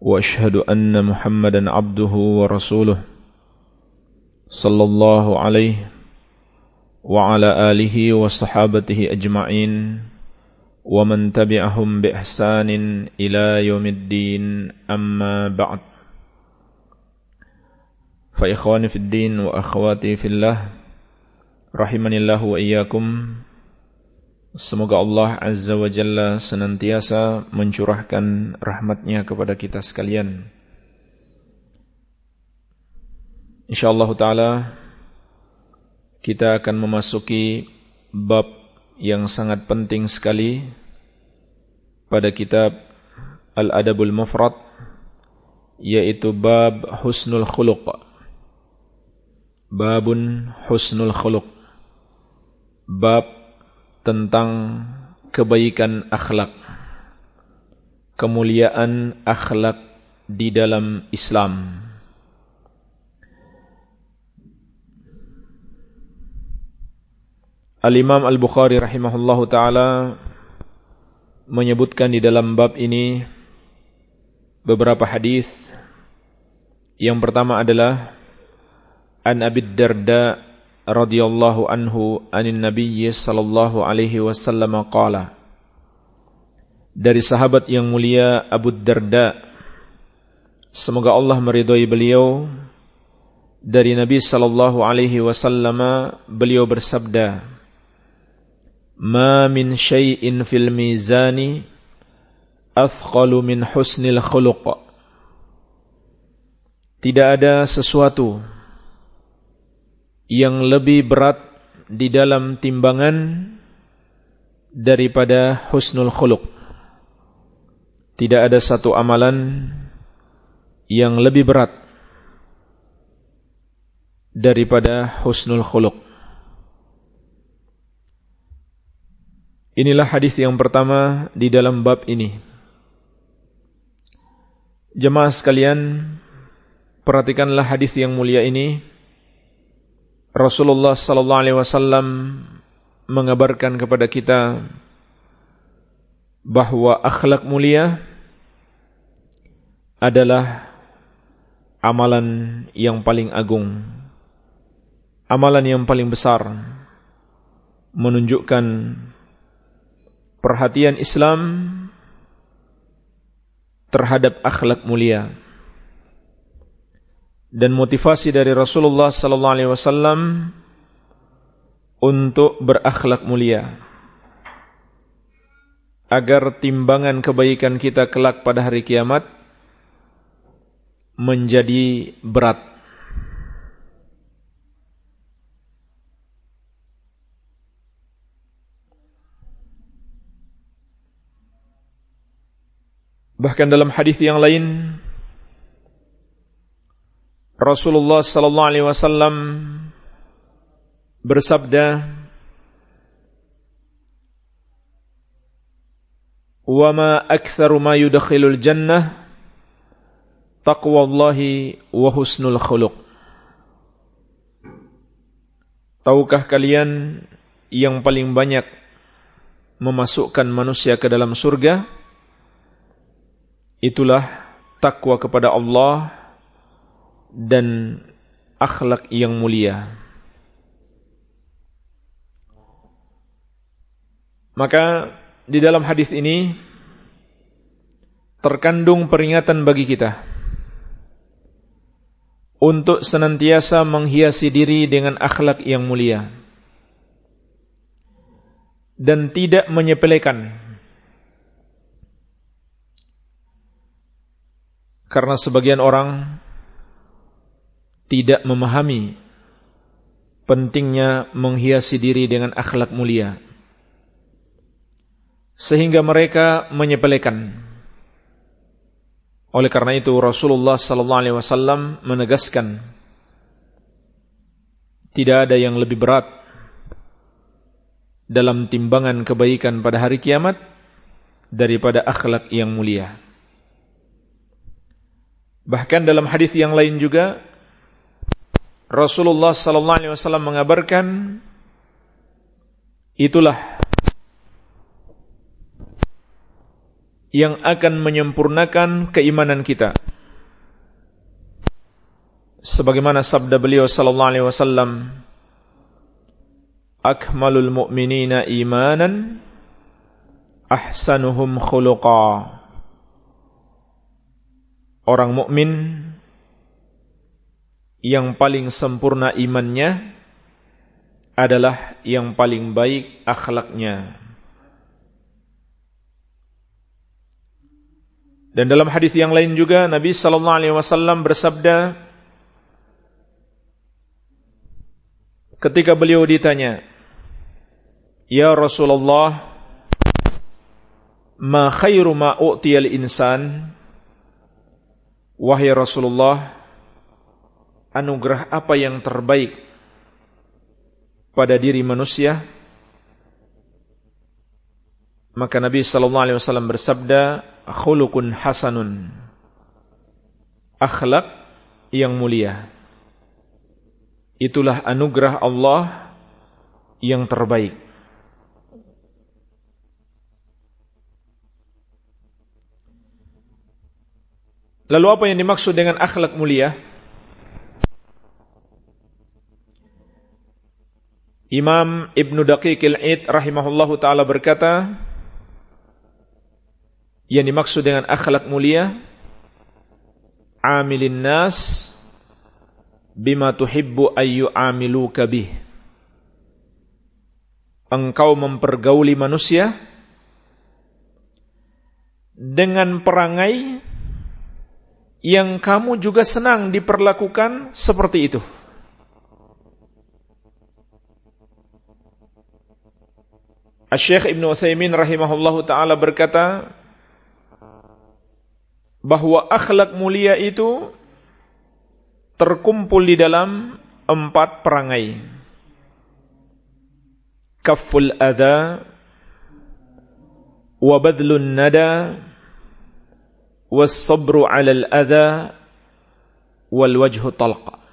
وأشهد أن محمدا عبده ورسوله صلى الله عليه وعلى آله وصحابته أجمعين ومن تبعهم بإحسان إلى يوم الدين. أما بعد فإخواني في الدين وأخواتي في الله رحمني الله وإياكم. Semoga Allah Azza wa Jalla senantiasa mencurahkan rahmatnya kepada kita sekalian. InsyaAllah ta'ala kita akan memasuki bab yang sangat penting sekali pada kitab Al-Adabul Mufrad yaitu bab husnul khuluq. Babun husnul khuluq. Bab tentang kebaikan akhlak, kemuliaan akhlak di dalam Islam. Al-Imam Al-Bukhari rahimahullahu taala menyebutkan di dalam bab ini beberapa hadis. Yang pertama adalah An Abi Darda radhiyallahu anhu anin nabiyyi sallallahu alaihi wasallam qala. Dari sahabat yang mulia Abu Darda semoga Allah meridhai beliau. Dari Nabi sallallahu alaihi wasallam beliau bersabda ma min syai'in fil mizani athqalu min husnil khuluq. Tidak ada sesuatu yang lebih berat di dalam timbangan daripada husnul khuluq. Tidak ada satu amalan yang lebih berat daripada husnul khuluq. Inilah hadis yang pertama di dalam bab ini. Jemaah sekalian, perhatikanlah hadis yang mulia ini Rasulullah sallallahu alaihi wasallam mengabarkan kepada kita bahwa akhlak mulia adalah amalan yang paling agung, amalan yang paling besar, menunjukkan perhatian Islam terhadap akhlak mulia dan motivasi dari Rasulullah sallallahu alaihi wasallam untuk berakhlak mulia. Agar timbangan kebaikan kita kelak pada hari kiamat menjadi berat. Bahkan dalam hadis yang lain Rasulullah sallallahu alaihi wasallam bersabda "Wa ma aktsaru ma yudkhilul jannah taqwallahi wa husnul khuluq." Tahukah kalian yang paling banyak memasukkan manusia ke dalam surga? Itulah takwa kepada Allah dan akhlak yang mulia. Maka di dalam hadis ini terkandung peringatan bagi kita untuk senantiasa menghiasi diri dengan akhlak yang mulia dan tidak menyepelekan karena sebagian orang tidak memahami pentingnya menghiasi diri dengan akhlak mulia sehingga mereka menyepelekan Oleh karena itu Rasulullah sallallahu alaihi wasallam menegaskan tidak ada yang lebih berat dalam timbangan kebaikan pada hari kiamat daripada akhlak yang mulia. Bahkan dalam hadis yang lain juga Rasulullah sallallahu alaihi wasallam mengabarkan itulah yang akan menyempurnakan keimanan kita. Sebagaimana sabda beliau sallallahu alaihi wasallam, "Akmalul mu'minina imanan ahsanuhum khuluqa." Orang mukmin yang paling sempurna imannya adalah yang paling baik akhlaknya. Dan dalam hadis yang lain juga Nabi sallallahu alaihi wasallam bersabda ketika beliau ditanya, "Ya Rasulullah, ma khairu ma u'tiyal insan?" Wahai Rasulullah, anugerah apa yang terbaik pada diri manusia? Maka Nabi sallallahu alaihi wasallam bersabda, khulukun hasanun. Akhlak yang mulia. Itulah anugerah Allah yang terbaik. Lalu apa yang dimaksud dengan akhlak mulia? Imam Ibn Daqiqil Id rahimahullahu taala berkata, yang dimaksud dengan akhlak mulia amilin nas bima tuhibbu ayyu amiluka bih. Engkau mempergauli manusia dengan perangai yang kamu juga senang diperlakukan seperti itu Asy-Syaikh Ibnu Utsaimin rahimahullahu taala berkata bahwa akhlak mulia itu terkumpul di dalam empat perangai. Kaful adha wa badlun nada was sabru 'ala al-adha wal wajhu talqa.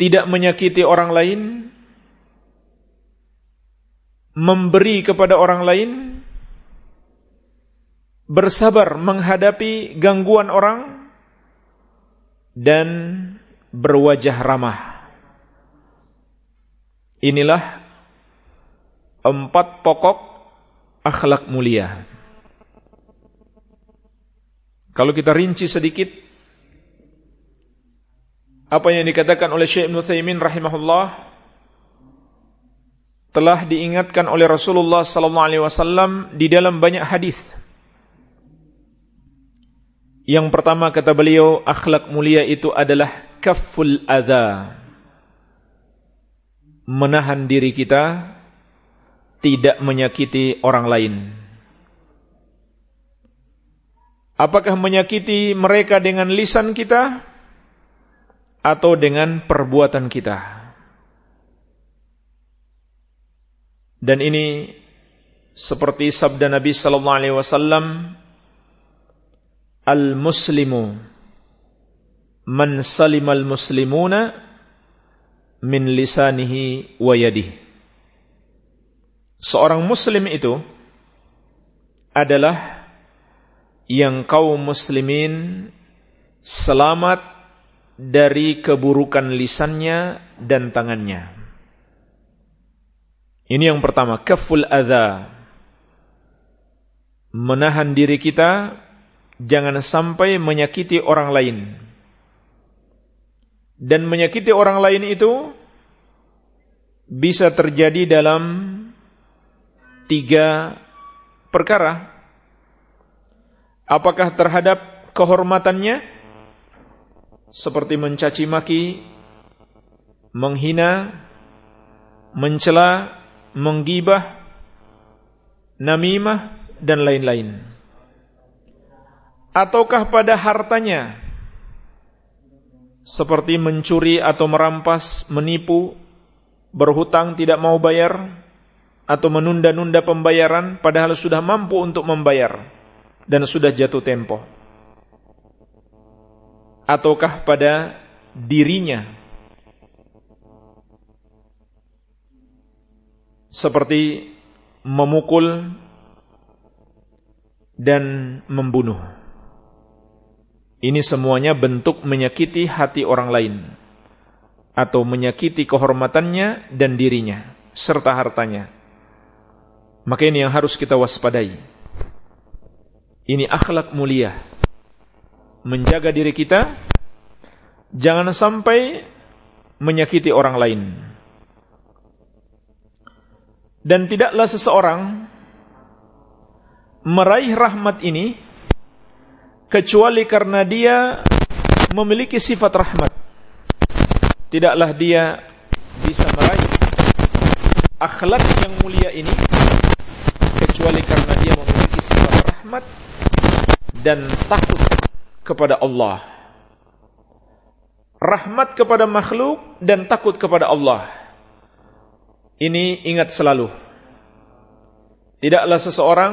Tidak menyakiti orang lain memberi kepada orang lain, bersabar menghadapi gangguan orang, dan berwajah ramah. Inilah empat pokok akhlak mulia. Kalau kita rinci sedikit, apa yang dikatakan oleh Syekh Ibn rahimahullah, telah diingatkan oleh Rasulullah sallallahu alaihi wasallam di dalam banyak hadis. Yang pertama kata beliau, akhlak mulia itu adalah kaful adza. Menahan diri kita tidak menyakiti orang lain. Apakah menyakiti mereka dengan lisan kita atau dengan perbuatan kita? Dan ini seperti sabda Nabi sallallahu alaihi wasallam Al-muslimu man salimal muslimuna min lisanihi wa yadihi. Seorang muslim itu adalah yang kaum muslimin selamat dari keburukan lisannya dan tangannya. Ini yang pertama, kaful adha. Menahan diri kita jangan sampai menyakiti orang lain. Dan menyakiti orang lain itu bisa terjadi dalam tiga perkara. Apakah terhadap kehormatannya seperti mencaci maki, menghina, mencela menggibah namimah, dan lain-lain. Ataukah pada hartanya, seperti mencuri atau merampas, menipu, berhutang tidak mau bayar, atau menunda-nunda pembayaran padahal sudah mampu untuk membayar dan sudah jatuh tempo. Ataukah pada dirinya seperti memukul dan membunuh. Ini semuanya bentuk menyakiti hati orang lain atau menyakiti kehormatannya dan dirinya serta hartanya. Maka ini yang harus kita waspadai. Ini akhlak mulia. Menjaga diri kita jangan sampai menyakiti orang lain. Dan tidaklah seseorang meraih rahmat ini kecuali karena dia memiliki sifat rahmat. Tidaklah dia bisa meraih akhlak yang mulia ini kecuali karena dia memiliki sifat rahmat dan takut kepada Allah. Rahmat kepada makhluk dan takut kepada Allah. Ini ingat selalu. Tidaklah seseorang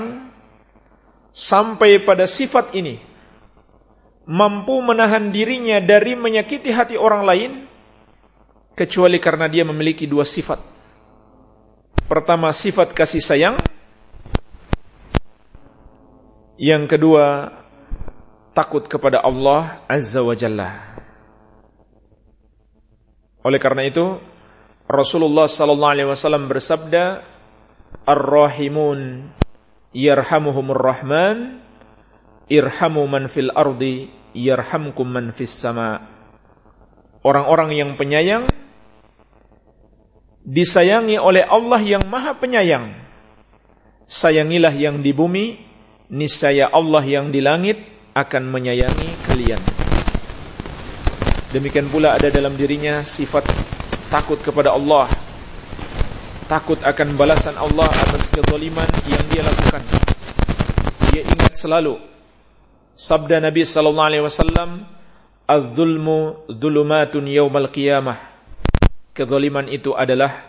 sampai pada sifat ini mampu menahan dirinya dari menyakiti hati orang lain kecuali karena dia memiliki dua sifat. Pertama sifat kasih sayang yang kedua, takut kepada Allah Azza wa Jalla. Oleh karena itu, Rasulullah sallallahu alaihi wasallam bersabda, "Ar-rahimun yarhamuhumur rahman, irhamu man fil ardi yarhamkum man fis sama." Orang-orang yang penyayang disayangi oleh Allah yang Maha Penyayang. Sayangilah yang di bumi niscaya Allah yang di langit akan menyayangi kalian. Demikian pula ada dalam dirinya sifat takut kepada Allah. Takut akan balasan Allah atas kezaliman yang dia lakukan. Dia ingat selalu sabda Nabi sallallahu alaihi wasallam, "Az-zulmu dzulumatun yaumal qiyamah." Kezaliman itu adalah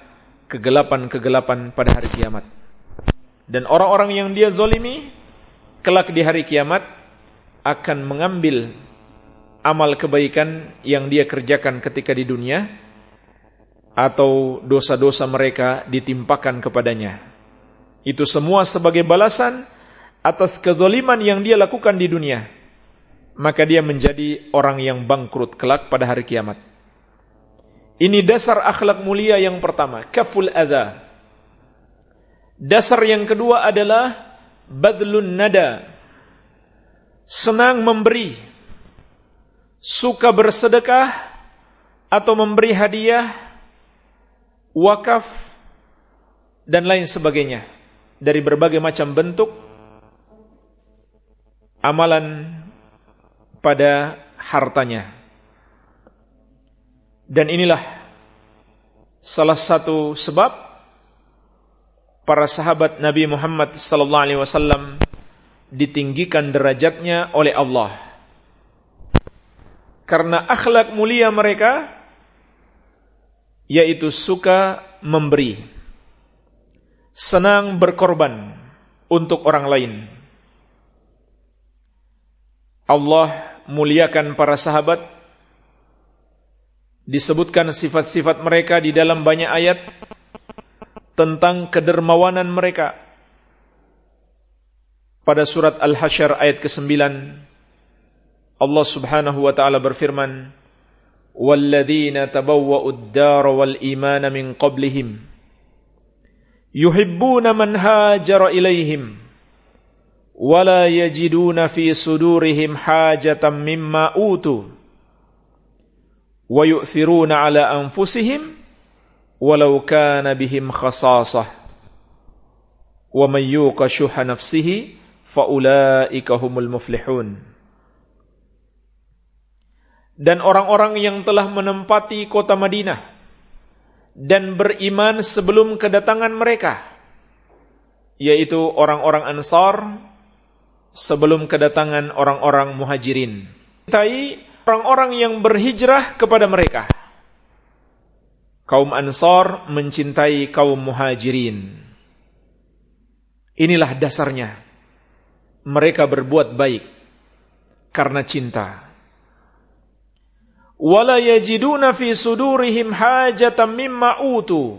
kegelapan-kegelapan pada hari kiamat. Dan orang-orang yang dia zalimi kelak di hari kiamat akan mengambil amal kebaikan yang dia kerjakan ketika di dunia atau dosa-dosa mereka ditimpakan kepadanya. Itu semua sebagai balasan atas kezaliman yang dia lakukan di dunia. Maka dia menjadi orang yang bangkrut kelak pada hari kiamat. Ini dasar akhlak mulia yang pertama, kaful adha. Dasar yang kedua adalah badlun nada senang memberi suka bersedekah atau memberi hadiah wakaf dan lain sebagainya. Dari berbagai macam bentuk amalan pada hartanya. Dan inilah salah satu sebab para sahabat Nabi Muhammad sallallahu alaihi wasallam ditinggikan derajatnya oleh Allah. Karena akhlak mulia mereka yaitu suka memberi, senang berkorban untuk orang lain. Allah muliakan para sahabat disebutkan sifat-sifat mereka di dalam banyak ayat tentang kedermawanan mereka. Pada surat Al-Hasyr ayat ke-9 Allah Subhanahu wa taala berfirman, "Walladzina tabawwa'u ad-dara wal imana min qablihim yuhibbuna man hajara ilaihim wala yajiduna fi sudurihim hajatan mimma utu wa yu'thiruna ala anfusihim walau kana bihim khasasah faulaika humul muflihun dan orang-orang yang telah menempati kota Madinah dan beriman sebelum kedatangan mereka yaitu orang-orang Ansar sebelum kedatangan orang-orang Muhajirin. Cintai orang-orang yang berhijrah kepada mereka. Kaum Ansar mencintai kaum Muhajirin. Inilah dasarnya. Mereka berbuat baik karena cinta. Wala yajiduna fi sudurihim hajatan mimma utu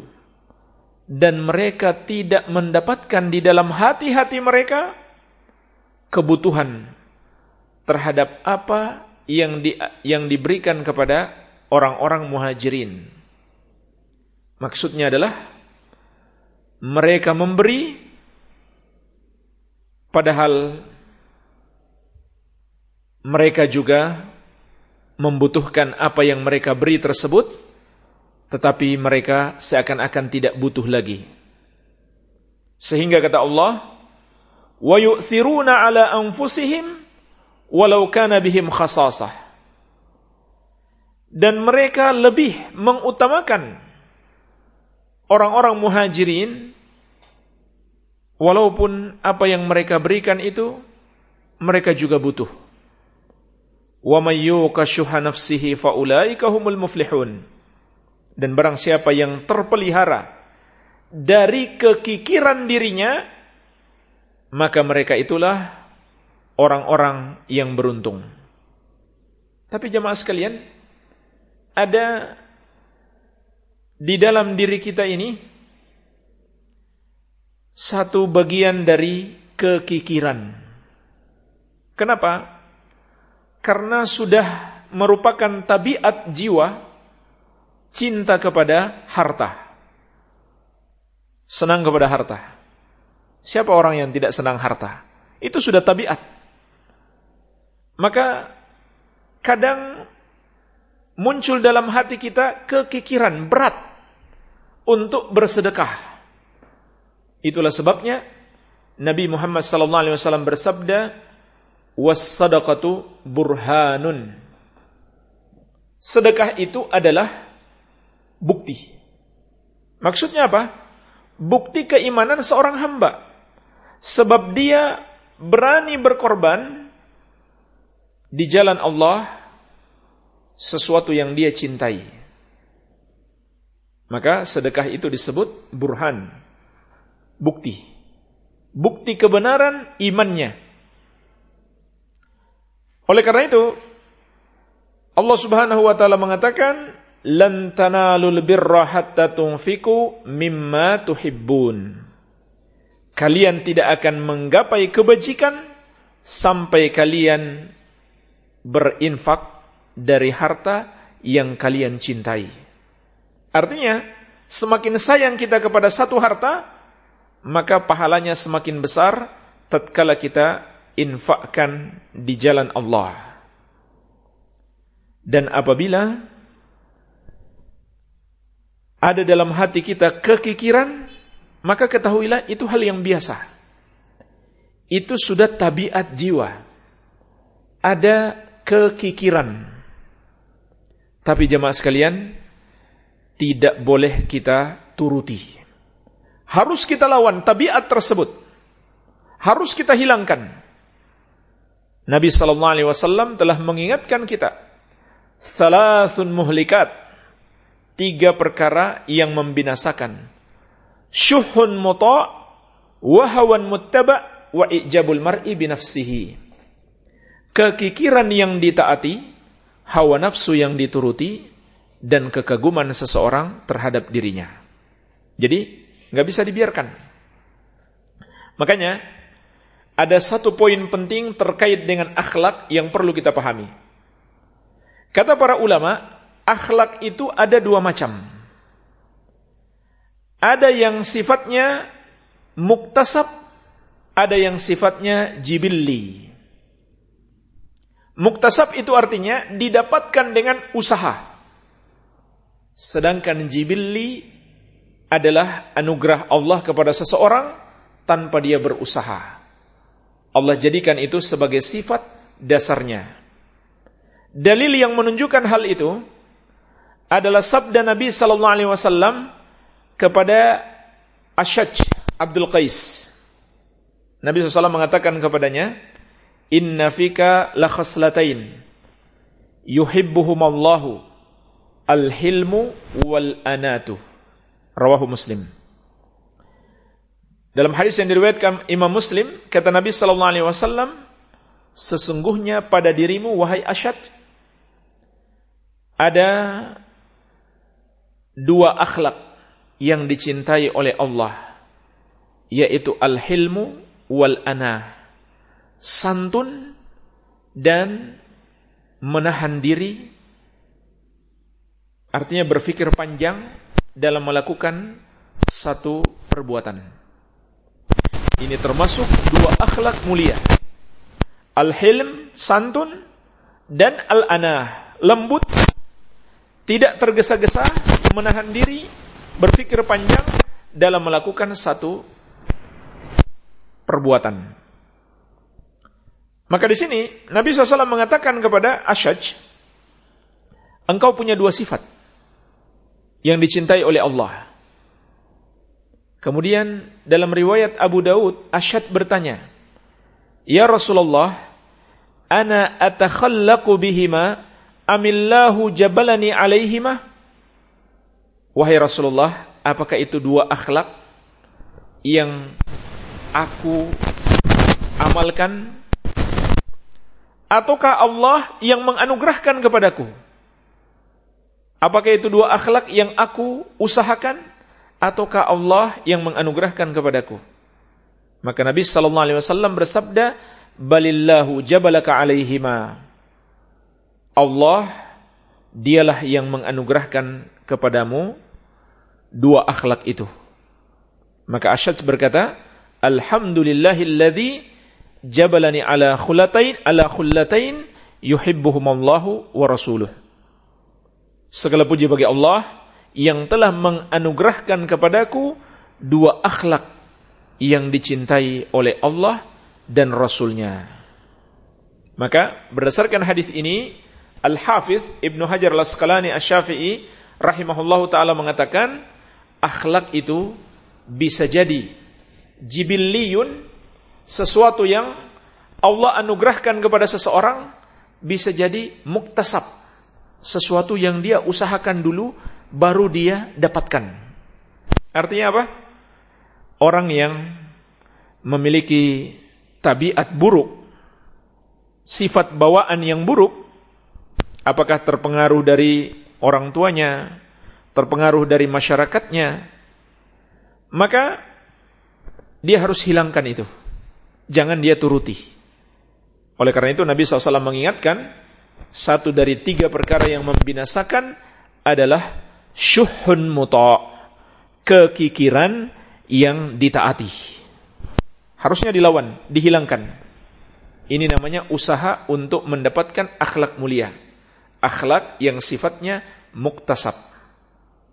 dan mereka tidak mendapatkan di dalam hati-hati mereka kebutuhan terhadap apa yang di, yang diberikan kepada orang-orang muhajirin. Maksudnya adalah mereka memberi Padahal mereka juga membutuhkan apa yang mereka beri tersebut, tetapi mereka seakan-akan tidak butuh lagi. Sehingga kata Allah, "Wa yu'thiruna 'ala anfusihim walau kana bihim khasasah." Dan mereka lebih mengutamakan orang-orang muhajirin Walaupun apa yang mereka berikan itu mereka juga butuh. Wa may yuqashuha nafsihi faulaika humul muflihun. Dan barang siapa yang terpelihara dari kekikiran dirinya maka mereka itulah orang-orang yang beruntung. Tapi jemaah sekalian, ada di dalam diri kita ini satu bagian dari kekikiran. Kenapa? Karena sudah merupakan tabiat jiwa cinta kepada harta. Senang kepada harta. Siapa orang yang tidak senang harta? Itu sudah tabiat. Maka kadang muncul dalam hati kita kekikiran berat untuk bersedekah Itulah sebabnya Nabi Muhammad sallallahu alaihi wasallam bersabda, "Was-sadaqatu burhanun." Sedekah itu adalah bukti. Maksudnya apa? Bukti keimanan seorang hamba. Sebab dia berani berkorban di jalan Allah sesuatu yang dia cintai. Maka sedekah itu disebut burhan bukti. Bukti kebenaran imannya. Oleh karena itu, Allah Subhanahu wa taala mengatakan, "Lan tanalul birra hatta mimma tuhibbun." Kalian tidak akan menggapai kebajikan sampai kalian berinfak dari harta yang kalian cintai. Artinya, semakin sayang kita kepada satu harta, maka pahalanya semakin besar tatkala kita infakkan di jalan Allah. Dan apabila ada dalam hati kita kekikiran, maka ketahuilah itu hal yang biasa. Itu sudah tabiat jiwa. Ada kekikiran. Tapi jemaah sekalian, tidak boleh kita turuti. Harus kita lawan tabiat tersebut. Harus kita hilangkan. Nabi wasallam telah mengingatkan kita, "Salasun muhlikat." Tiga perkara yang membinasakan. Syuhun muta' wa hawan muttaba' wa ijabul mar'i binafsihi. Kekikiran yang ditaati, hawa nafsu yang dituruti, dan kekaguman seseorang terhadap dirinya. Jadi, nggak bisa dibiarkan. Makanya ada satu poin penting terkait dengan akhlak yang perlu kita pahami. Kata para ulama, akhlak itu ada dua macam. Ada yang sifatnya muktasab, ada yang sifatnya jibilli. Muktasab itu artinya didapatkan dengan usaha. Sedangkan jibilli adalah anugerah Allah kepada seseorang tanpa dia berusaha. Allah jadikan itu sebagai sifat dasarnya. Dalil yang menunjukkan hal itu adalah sabda Nabi sallallahu alaihi wasallam kepada Ashaj Abdul Qais Nabi SAW mengatakan kepadanya, Inna fika la khaslatain yuhibbuhumallahu al-hilmu wal anatu. Rawahu Muslim. Dalam hadis yang diriwayatkan Imam Muslim, kata Nabi sallallahu alaihi wasallam, sesungguhnya pada dirimu wahai Asyad ada dua akhlak yang dicintai oleh Allah, yaitu al-hilmu wal ana. Santun dan menahan diri artinya berpikir panjang dalam melakukan satu perbuatan. Ini termasuk dua akhlak mulia. Al-hilm, santun, dan al-anah, lembut, tidak tergesa-gesa, menahan diri, berpikir panjang dalam melakukan satu perbuatan. Maka di sini Nabi SAW mengatakan kepada Ashaj, engkau punya dua sifat yang dicintai oleh Allah. Kemudian dalam riwayat Abu Daud, Asyad bertanya, Ya Rasulullah, ana atakhallaqu bihima amillahu jabalani alaihima? Wahai Rasulullah, apakah itu dua akhlak yang aku amalkan? Ataukah Allah yang menganugerahkan kepadaku? Apakah itu dua akhlak yang aku usahakan ataukah Allah yang menganugerahkan kepadaku? Maka Nabi sallallahu alaihi wasallam bersabda, "Balillahu jabalaka alaihima." Allah dialah yang menganugerahkan kepadamu dua akhlak itu. Maka Asyad berkata, Alhamdulillahilladzi jabalani ala khulatain ala khullatain yuhibbuhumallahu wa rasuluh. Segala puji bagi Allah yang telah menganugerahkan kepadaku dua akhlak yang dicintai oleh Allah dan Rasulnya. Maka berdasarkan hadis ini, Al-Hafidh Ibnu Hajar Al-Asqalani Asy-Syafi'i rahimahullahu taala mengatakan akhlak itu bisa jadi jibilliyun sesuatu yang Allah anugerahkan kepada seseorang bisa jadi muktasab sesuatu yang dia usahakan dulu baru dia dapatkan. Artinya apa? Orang yang memiliki tabiat buruk, sifat bawaan yang buruk, apakah terpengaruh dari orang tuanya, terpengaruh dari masyarakatnya, maka dia harus hilangkan itu. Jangan dia turuti. Oleh karena itu Nabi SAW mengingatkan, satu dari tiga perkara yang membinasakan adalah syuhun muta' kekikiran yang ditaati. Harusnya dilawan, dihilangkan. Ini namanya usaha untuk mendapatkan akhlak mulia. Akhlak yang sifatnya muktasab.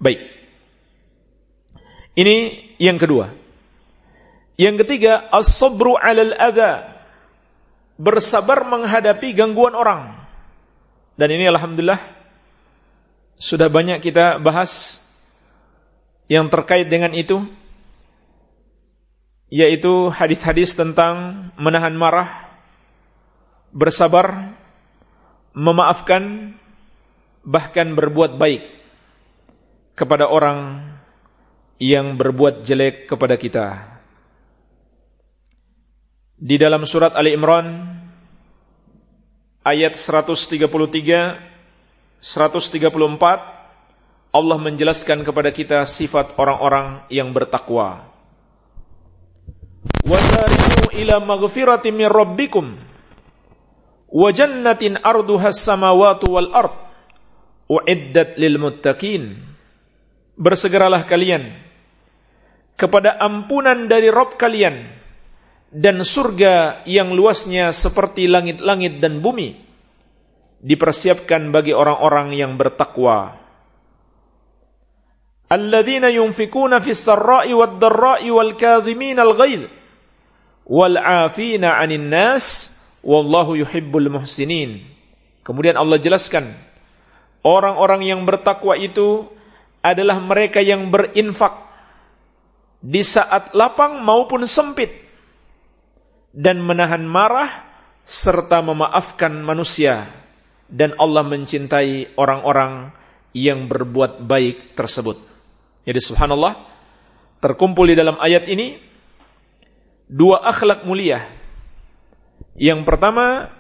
Baik. Ini yang kedua. Yang ketiga, as-sabru 'alal adha. Bersabar menghadapi gangguan orang. Dan ini alhamdulillah sudah banyak kita bahas yang terkait dengan itu yaitu hadis-hadis tentang menahan marah, bersabar, memaafkan bahkan berbuat baik kepada orang yang berbuat jelek kepada kita. Di dalam surat Ali Imran ayat 133 134 Allah menjelaskan kepada kita sifat orang-orang yang bertakwa. Wasari'u ila maghfirati min rabbikum wa jannatin arduha samawati wal ard uiddat lil muttaqin. Bersegeralah kalian kepada ampunan dari Rob kalian dan surga yang luasnya seperti langit-langit dan bumi dipersiapkan bagi orang-orang yang bertakwa. Alladzina yunfikuna fis sarra'i wad dharra'i wal kadhimin al ghaidh wal 'afina 'anil nas wallahu yuhibbul muhsinin. Kemudian Allah jelaskan orang-orang yang bertakwa itu adalah mereka yang berinfak di saat lapang maupun sempit dan menahan marah serta memaafkan manusia dan Allah mencintai orang-orang yang berbuat baik tersebut. Jadi subhanallah terkumpul di dalam ayat ini dua akhlak mulia. Yang pertama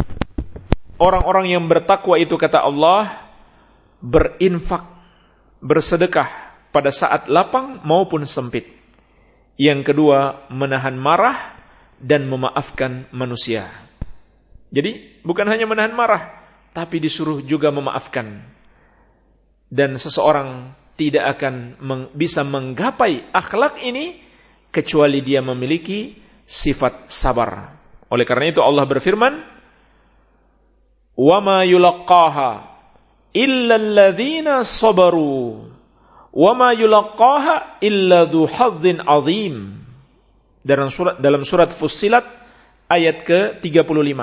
orang-orang yang bertakwa itu kata Allah berinfak, bersedekah pada saat lapang maupun sempit. Yang kedua menahan marah dan memaafkan manusia. Jadi bukan hanya menahan marah, tapi disuruh juga memaafkan. Dan seseorang tidak akan meng bisa menggapai akhlak ini kecuali dia memiliki sifat sabar. Oleh karena itu Allah berfirman, "Wa ma illa alladziina sabaru wa ma illa dzu 'adzim." Dalam surat dalam surat Fussilat ayat ke-35.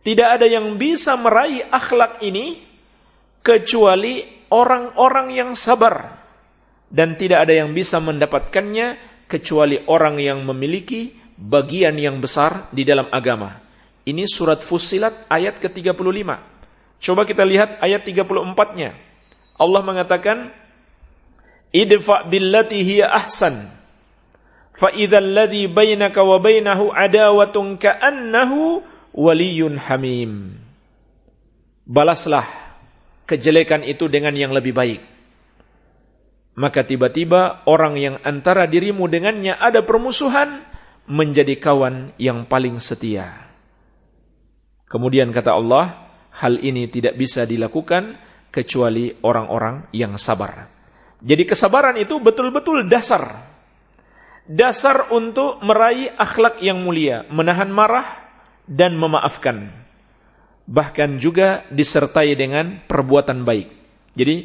Tidak ada yang bisa meraih akhlak ini kecuali orang-orang yang sabar. Dan tidak ada yang bisa mendapatkannya kecuali orang yang memiliki bagian yang besar di dalam agama. Ini surat Fusilat ayat ke-35. Coba kita lihat ayat 34-nya. Allah mengatakan, Idfa billati ahsan. Ladzi bainaka wa bainahu adawatun ka'annahu waliyun hamim. Balaslah kejelekan itu dengan yang lebih baik. Maka tiba-tiba orang yang antara dirimu dengannya ada permusuhan menjadi kawan yang paling setia. Kemudian kata Allah, hal ini tidak bisa dilakukan kecuali orang-orang yang sabar. Jadi kesabaran itu betul-betul dasar. Dasar untuk meraih akhlak yang mulia, menahan marah, dan memaafkan. Bahkan juga disertai dengan perbuatan baik. Jadi,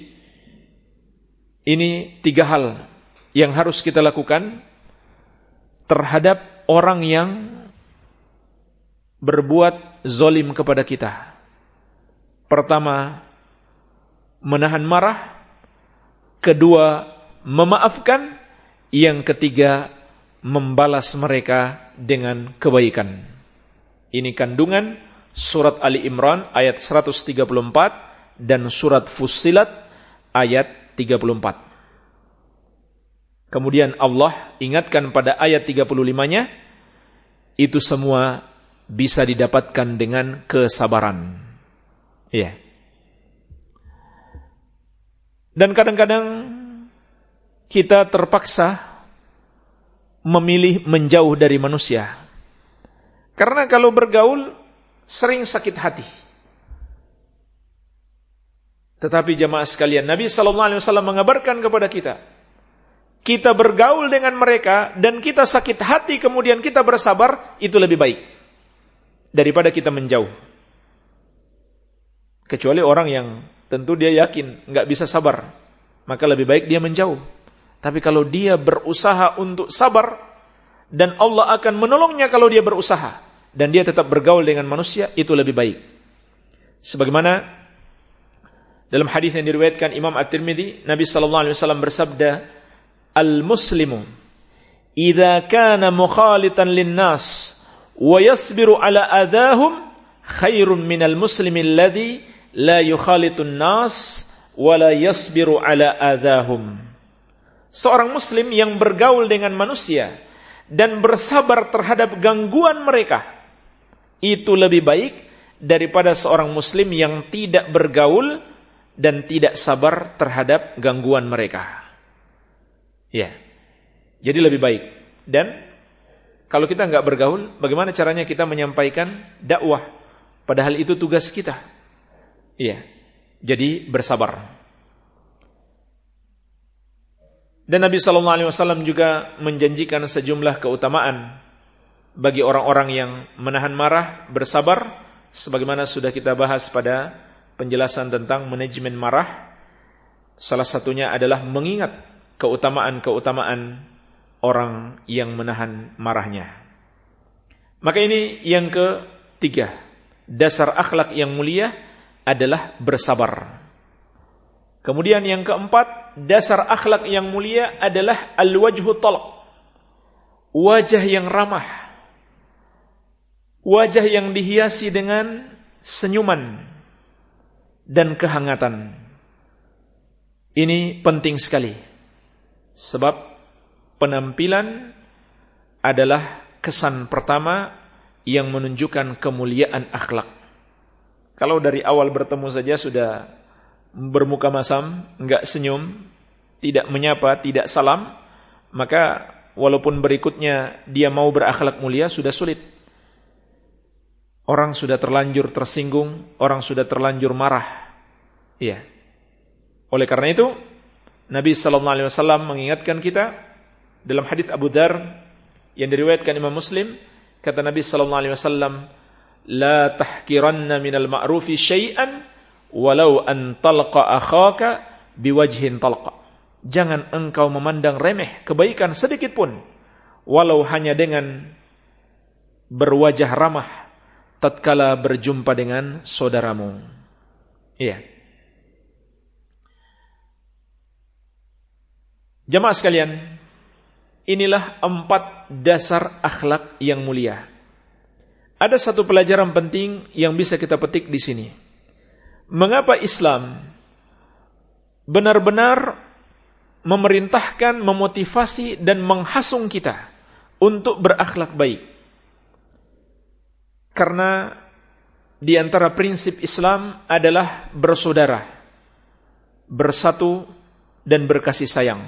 ini tiga hal yang harus kita lakukan terhadap orang yang berbuat zolim kepada kita. Pertama, menahan marah. Kedua, memaafkan. Yang ketiga, membalas mereka dengan kebaikan. Ini kandungan surat Ali Imran ayat 134 dan surat Fussilat ayat 34. Kemudian Allah ingatkan pada ayat 35-nya, itu semua bisa didapatkan dengan kesabaran. Iya. Dan kadang-kadang kita terpaksa memilih menjauh dari manusia. Karena kalau bergaul sering sakit hati. Tetapi jamaah sekalian, Nabi Wasallam mengabarkan kepada kita, kita bergaul dengan mereka dan kita sakit hati kemudian kita bersabar itu lebih baik daripada kita menjauh. Kecuali orang yang tentu dia yakin nggak bisa sabar, maka lebih baik dia menjauh. Tapi kalau dia berusaha untuk sabar, dan Allah akan menolongnya kalau dia berusaha dan dia tetap bergaul dengan manusia itu lebih baik. Sebagaimana dalam hadis yang diriwayatkan Imam At-Tirmidzi, Nabi sallallahu alaihi wasallam bersabda, "Al-muslimu idza kana mukhalitan lin-nas wa yasbiru ala adahum khairun minal muslimi alladhi la yukhalitun nas wa la yasbiru ala adahum." Seorang muslim yang bergaul dengan manusia dan bersabar terhadap gangguan mereka itu lebih baik daripada seorang muslim yang tidak bergaul dan tidak sabar terhadap gangguan mereka. Ya. Jadi lebih baik. Dan kalau kita nggak bergaul, bagaimana caranya kita menyampaikan dakwah? Padahal itu tugas kita. Iya. Jadi bersabar. Dan Nabi Shallallahu Alaihi Wasallam juga menjanjikan sejumlah keutamaan bagi orang-orang yang menahan marah, bersabar, sebagaimana sudah kita bahas pada penjelasan tentang manajemen marah. Salah satunya adalah mengingat keutamaan-keutamaan orang yang menahan marahnya. Maka ini yang ketiga, dasar akhlak yang mulia adalah bersabar. Kemudian yang keempat, dasar akhlak yang mulia adalah al-wajhu talq. Wajah yang ramah. wajah yang dihiasi dengan senyuman dan kehangatan. Ini penting sekali. Sebab penampilan adalah kesan pertama yang menunjukkan kemuliaan akhlak. Kalau dari awal bertemu saja sudah bermuka masam, enggak senyum, tidak menyapa, tidak salam, maka walaupun berikutnya dia mau berakhlak mulia sudah sulit. Orang sudah terlanjur tersinggung, orang sudah terlanjur marah. Iya. Oleh karena itu, Nabi sallallahu alaihi wasallam mengingatkan kita dalam hadis Abu Dar yang diriwayatkan Imam Muslim, kata Nabi sallallahu alaihi wasallam, "La tahkiranna minal ma'rufi syai'an walau an talqa akhaka biwajhin talqa." Jangan engkau memandang remeh kebaikan sedikit pun walau hanya dengan berwajah ramah tatkala berjumpa dengan saudaramu. Iya. Jamaah sekalian, inilah empat dasar akhlak yang mulia. Ada satu pelajaran penting yang bisa kita petik di sini. Mengapa Islam benar-benar memerintahkan, memotivasi dan menghasung kita untuk berakhlak baik? Karena di antara prinsip Islam adalah bersaudara, bersatu dan berkasih sayang.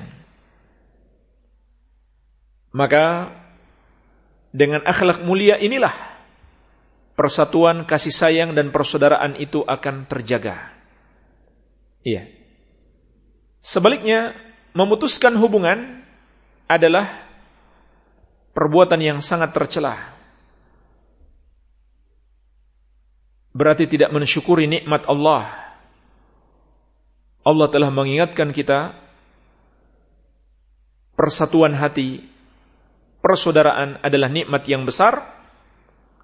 Maka dengan akhlak mulia inilah persatuan kasih sayang dan persaudaraan itu akan terjaga. Iya. Sebaliknya, memutuskan hubungan adalah perbuatan yang sangat tercelah. berarti tidak mensyukuri nikmat Allah. Allah telah mengingatkan kita persatuan hati, persaudaraan adalah nikmat yang besar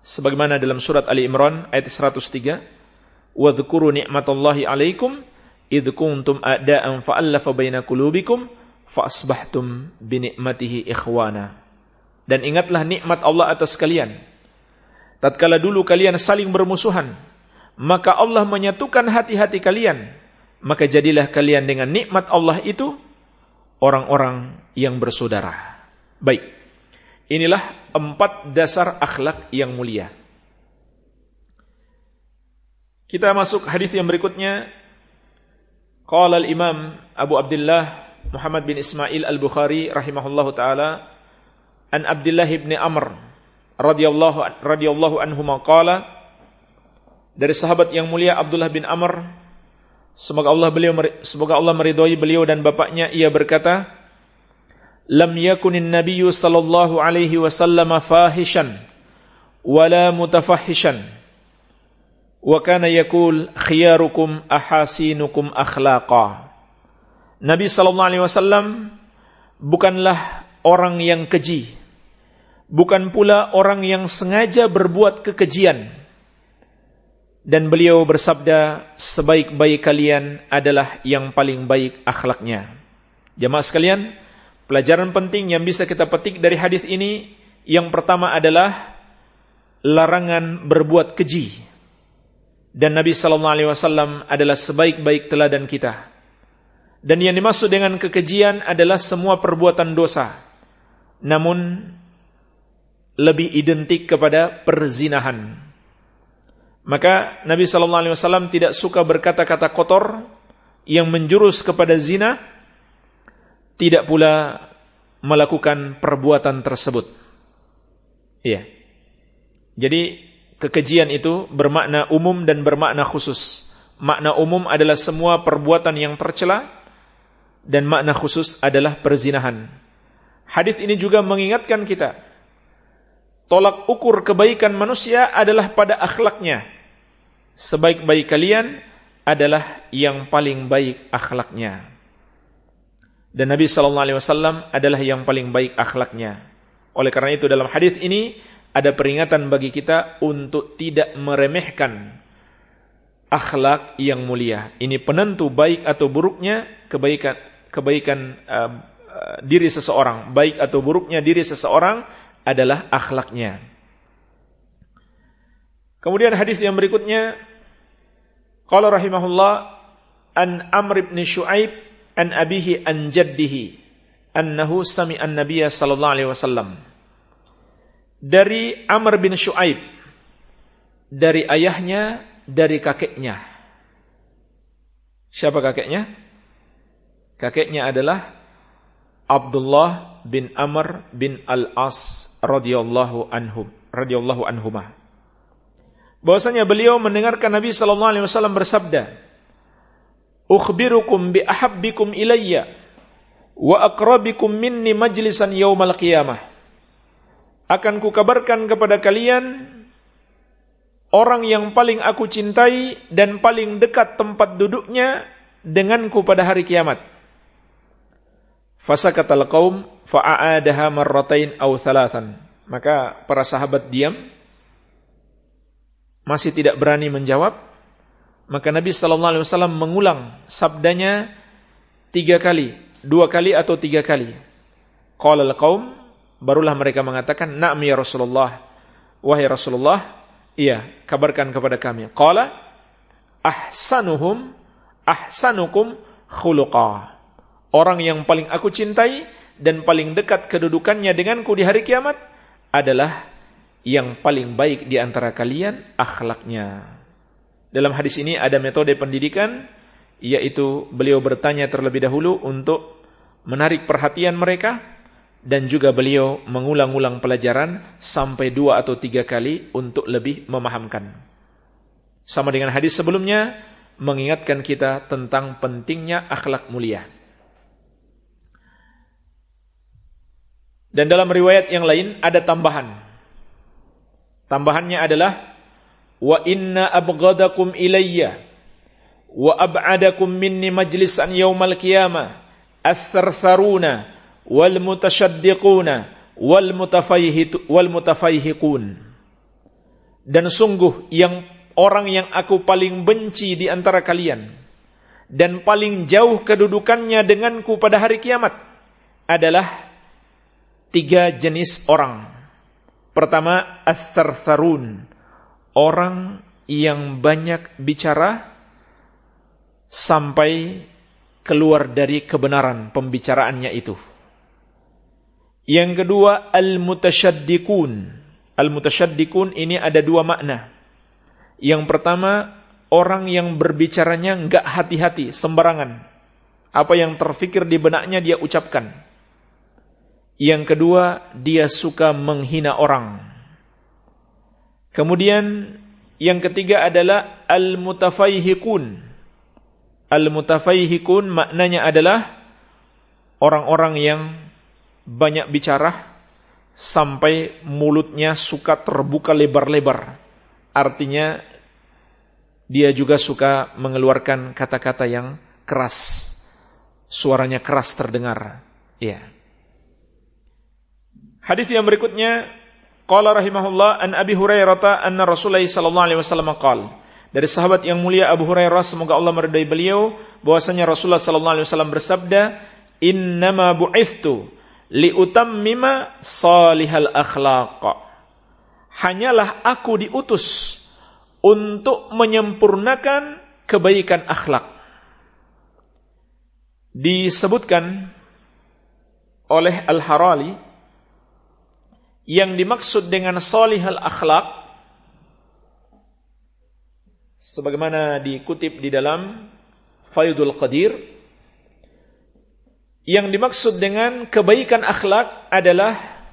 sebagaimana dalam surat Ali Imran ayat 103 wadhkuru ni'matallahi 'alaikum id kuntum a'da'an fa'alafa baina qulubikum fa'asbahtum bi ni'matihi ikhwana dan ingatlah nikmat Allah atas kalian tatkala dulu kalian saling bermusuhan, maka Allah menyatukan hati-hati kalian, maka jadilah kalian dengan nikmat Allah itu orang-orang yang bersaudara. Baik. Inilah empat dasar akhlak yang mulia. Kita masuk hadis yang berikutnya. Qala al-Imam Abu Abdullah Muhammad bin Ismail Al-Bukhari rahimahullahu taala an Abdullah bin Amr radhiyallahu radhiyallahu anhu maqala dari sahabat yang mulia Abdullah bin Amr semoga Allah beliau semoga Allah meridhai beliau dan bapaknya ia berkata lam yakunin nabiyyu sallallahu alaihi wasallam fahishan wala mutafahishan wa kana yaqul khiyarukum ahasinukum akhlaqa Nabi sallallahu alaihi wasallam bukanlah orang yang keji bukan pula orang yang sengaja berbuat kekejian. Dan beliau bersabda, sebaik-baik kalian adalah yang paling baik akhlaknya. Jemaah sekalian, pelajaran penting yang bisa kita petik dari hadis ini, yang pertama adalah larangan berbuat keji. Dan Nabi sallallahu alaihi wasallam adalah sebaik-baik teladan kita. Dan yang dimaksud dengan kekejian adalah semua perbuatan dosa. Namun lebih identik kepada perzinahan. Maka Nabi sallallahu alaihi wasallam tidak suka berkata-kata kotor yang menjurus kepada zina, tidak pula melakukan perbuatan tersebut. Iya. Jadi kekejian itu bermakna umum dan bermakna khusus. Makna umum adalah semua perbuatan yang tercela dan makna khusus adalah perzinahan. Hadis ini juga mengingatkan kita tolak ukur kebaikan manusia adalah pada akhlaknya. Sebaik-baik kalian adalah yang paling baik akhlaknya. Dan Nabi sallallahu alaihi wasallam adalah yang paling baik akhlaknya. Oleh karena itu dalam hadis ini ada peringatan bagi kita untuk tidak meremehkan akhlak yang mulia. Ini penentu baik atau buruknya kebaikan kebaikan uh, uh, diri seseorang, baik atau buruknya diri seseorang adalah akhlaknya. Kemudian hadis yang berikutnya qala rahimahullah an Amr ibn Shu'aib an abihi an jaddihi annahu sami'a an-nabiy sallallahu alaihi wasallam. Dari Amr bin Shu'aib dari ayahnya dari kakeknya. Siapa kakeknya? Kakeknya adalah Abdullah bin Amr bin Al-As radhiyallahu anhum radhiyallahu anhumah. Bahwasanya beliau mendengarkan Nabi sallallahu alaihi wasallam bersabda, "Ukhbirukum bi ahabbikum ilayya wa aqrabikum minni majlisan yaumal qiyamah." Akan kukabarkan kepada kalian orang yang paling aku cintai dan paling dekat tempat duduknya denganku pada hari kiamat. Fasakatal qaum fa'aadaha marratain aw thalathan. Maka para sahabat diam masih tidak berani menjawab, maka Nabi sallallahu alaihi wasallam mengulang sabdanya tiga kali, dua kali atau tiga kali. Qala al-qaum, barulah mereka mengatakan, "Na'am ya Rasulullah." Wahai Rasulullah, iya, kabarkan kepada kami. Qala ahsanuhum ahsanukum khuluqa. Orang yang paling aku cintai dan paling dekat kedudukannya denganku di hari kiamat adalah yang paling baik di antara kalian akhlaknya. Dalam hadis ini ada metode pendidikan yaitu beliau bertanya terlebih dahulu untuk menarik perhatian mereka dan juga beliau mengulang-ulang pelajaran sampai dua atau tiga kali untuk lebih memahamkan. Sama dengan hadis sebelumnya mengingatkan kita tentang pentingnya akhlak mulia. Dan dalam riwayat yang lain ada tambahan Tambahannya adalah wa inna abghadakum ilayya. Wa ab'adakum minni majlisan yaumal qiyamah. As-sarsaruna wal mutasyaddiquna wal wal mutafayhiqun. Dan sungguh yang orang yang aku paling benci di antara kalian dan paling jauh kedudukannya denganku pada hari kiamat adalah tiga jenis orang. Pertama, as-sarsarun. Orang yang banyak bicara sampai keluar dari kebenaran pembicaraannya itu. Yang kedua, al-mutasyaddiqun. Al-mutasyaddiqun ini ada dua makna. Yang pertama, orang yang berbicaranya enggak hati-hati, sembarangan. Apa yang terfikir di benaknya dia ucapkan. Yang kedua, dia suka menghina orang. Kemudian yang ketiga adalah al-mutafayhikun. Al-mutafayhikun maknanya adalah orang-orang yang banyak bicara sampai mulutnya suka terbuka lebar-lebar. Artinya dia juga suka mengeluarkan kata-kata yang keras. Suaranya keras terdengar. Ya. Hadis yang berikutnya qala rahimahullah an Abi Hurairah anna Rasulullah sallallahu alaihi wasallam qala dari sahabat yang mulia Abu Hurairah semoga Allah meridai beliau bahwasanya Rasulullah sallallahu alaihi wasallam bersabda innama bu'ithtu liutammima salihal akhlaq. Hanyalah aku diutus untuk menyempurnakan kebaikan akhlak. Disebutkan oleh Al-Harali yang dimaksud dengan salihal akhlak sebagaimana dikutip di dalam Faidul Qadir yang dimaksud dengan kebaikan akhlak adalah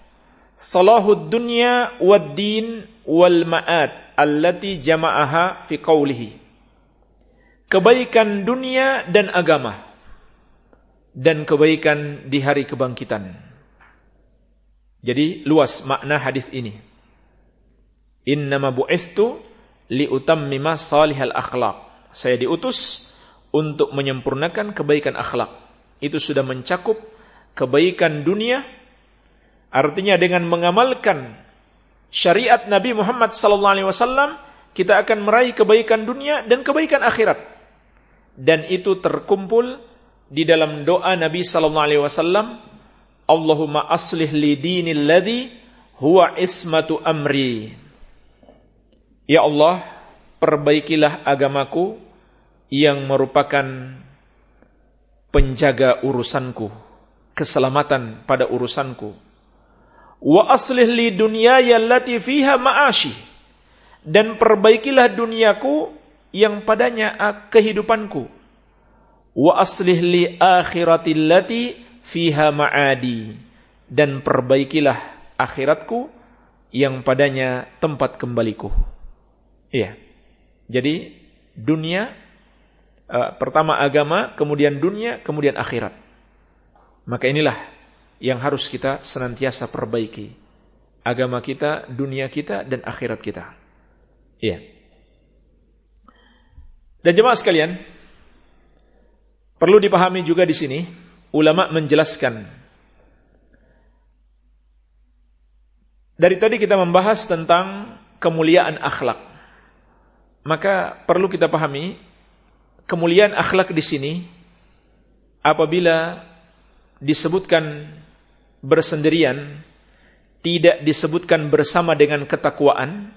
salahud dunya wad din wal ma'ad allati jama'aha fi qawlihi. Kebaikan dunia dan agama dan kebaikan di hari kebangkitan jadi luas makna hadis ini. Innama bu'istu liutammima salihal akhlak. Saya diutus untuk menyempurnakan kebaikan akhlak. Itu sudah mencakup kebaikan dunia. Artinya dengan mengamalkan syariat Nabi Muhammad sallallahu alaihi wasallam, kita akan meraih kebaikan dunia dan kebaikan akhirat. Dan itu terkumpul di dalam doa Nabi sallallahu alaihi wasallam Allahumma aslih li dinil ladhi huwa ismatu amri. Ya Allah, perbaikilah agamaku yang merupakan penjaga urusanku, keselamatan pada urusanku. Wa aslih li dunyaya allati fiha ma'ashi. Dan perbaikilah duniaku yang padanya kehidupanku. Wa aslih li akhirati allati fiha ma'adi. Dan perbaikilah akhiratku yang padanya tempat kembaliku. Iya. Jadi dunia uh, pertama agama, kemudian dunia, kemudian akhirat. Maka inilah yang harus kita senantiasa perbaiki. Agama kita, dunia kita dan akhirat kita. Iya. Dan jemaah sekalian, perlu dipahami juga di sini, ulama menjelaskan. Dari tadi kita membahas tentang kemuliaan akhlak. Maka perlu kita pahami kemuliaan akhlak di sini apabila disebutkan bersendirian tidak disebutkan bersama dengan ketakwaan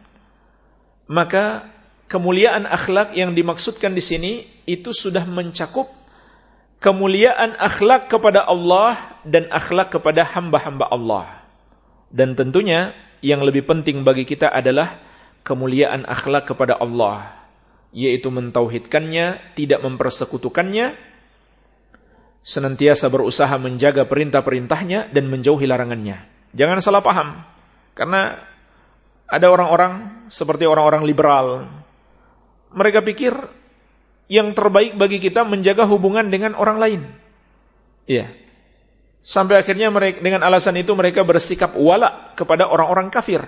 maka kemuliaan akhlak yang dimaksudkan di sini itu sudah mencakup kemuliaan akhlak kepada Allah dan akhlak kepada hamba-hamba Allah dan tentunya yang lebih penting bagi kita adalah kemuliaan akhlak kepada Allah, yaitu mentauhidkannya, tidak mempersekutukannya, senantiasa berusaha menjaga perintah-perintahnya dan menjauhi larangannya. Jangan salah paham, karena ada orang-orang seperti orang-orang liberal. Mereka pikir yang terbaik bagi kita menjaga hubungan dengan orang lain. Iya. Sampai akhirnya mereka dengan alasan itu mereka bersikap wala kepada orang-orang kafir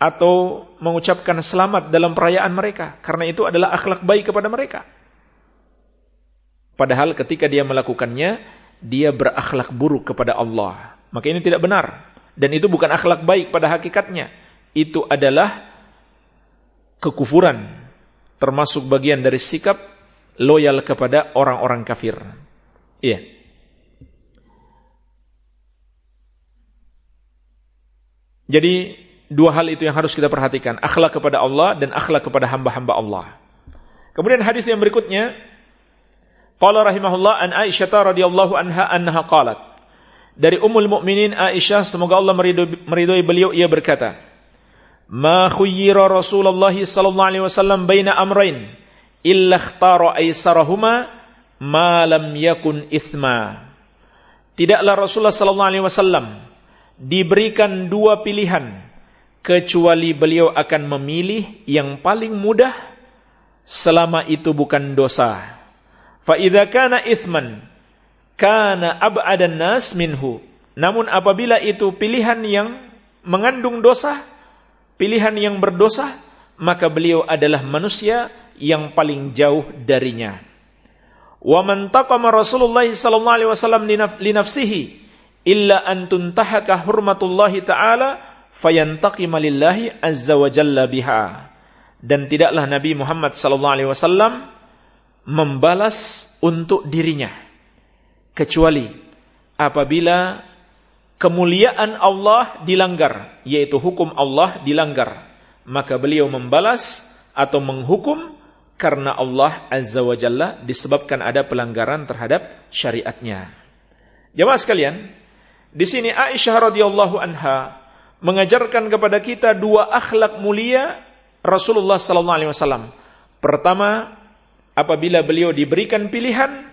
atau mengucapkan selamat dalam perayaan mereka karena itu adalah akhlak baik kepada mereka. Padahal ketika dia melakukannya dia berakhlak buruk kepada Allah. Maka ini tidak benar dan itu bukan akhlak baik pada hakikatnya. Itu adalah kekufuran termasuk bagian dari sikap loyal kepada orang-orang kafir. Iya. Jadi dua hal itu yang harus kita perhatikan, akhlak kepada Allah dan akhlak kepada hamba-hamba Allah. Kemudian hadis yang berikutnya, qala rahimahullah an Aisyah radhiyallahu anha annaha qalat. Dari Ummul Mukminin Aisyah semoga Allah meridhoi beliau ia berkata, "Ma khuyyira Rasulullah sallallahu alaihi wasallam baina amrain illa ikhtara aisarahuma ma lam yakun ithma." Tidaklah Rasulullah sallallahu alaihi wasallam diberikan dua pilihan kecuali beliau akan memilih yang paling mudah selama itu bukan dosa. Fa idza kana ithman kana ab'adan nas minhu. Namun apabila itu pilihan yang mengandung dosa, pilihan yang berdosa, maka beliau adalah manusia yang paling jauh darinya. Wa man taqama Rasulullah sallallahu alaihi wasallam li nafsihi illa an tuntahaka hurmatullahi ta'ala fayantaqima lillahi azza wa jalla biha. Dan tidaklah Nabi Muhammad sallallahu alaihi wasallam membalas untuk dirinya kecuali apabila kemuliaan Allah dilanggar, yaitu hukum Allah dilanggar, maka beliau membalas atau menghukum karena Allah Azza wa Jalla disebabkan ada pelanggaran terhadap syariatnya. Jemaah sekalian, di sini Aisyah radhiyallahu anha mengajarkan kepada kita dua akhlak mulia Rasulullah sallallahu alaihi wasallam. Pertama, apabila beliau diberikan pilihan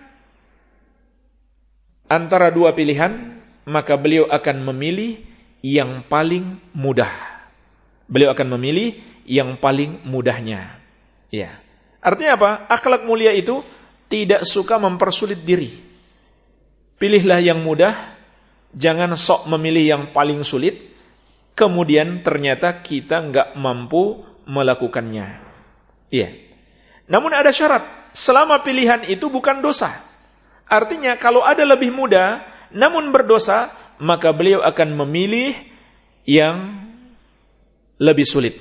antara dua pilihan, maka beliau akan memilih yang paling mudah. Beliau akan memilih yang paling mudahnya. Ya. Artinya apa? Akhlak mulia itu tidak suka mempersulit diri. Pilihlah yang mudah, jangan sok memilih yang paling sulit, kemudian ternyata kita nggak mampu melakukannya. Iya. Namun ada syarat, selama pilihan itu bukan dosa. Artinya kalau ada lebih muda namun berdosa, maka beliau akan memilih yang lebih sulit.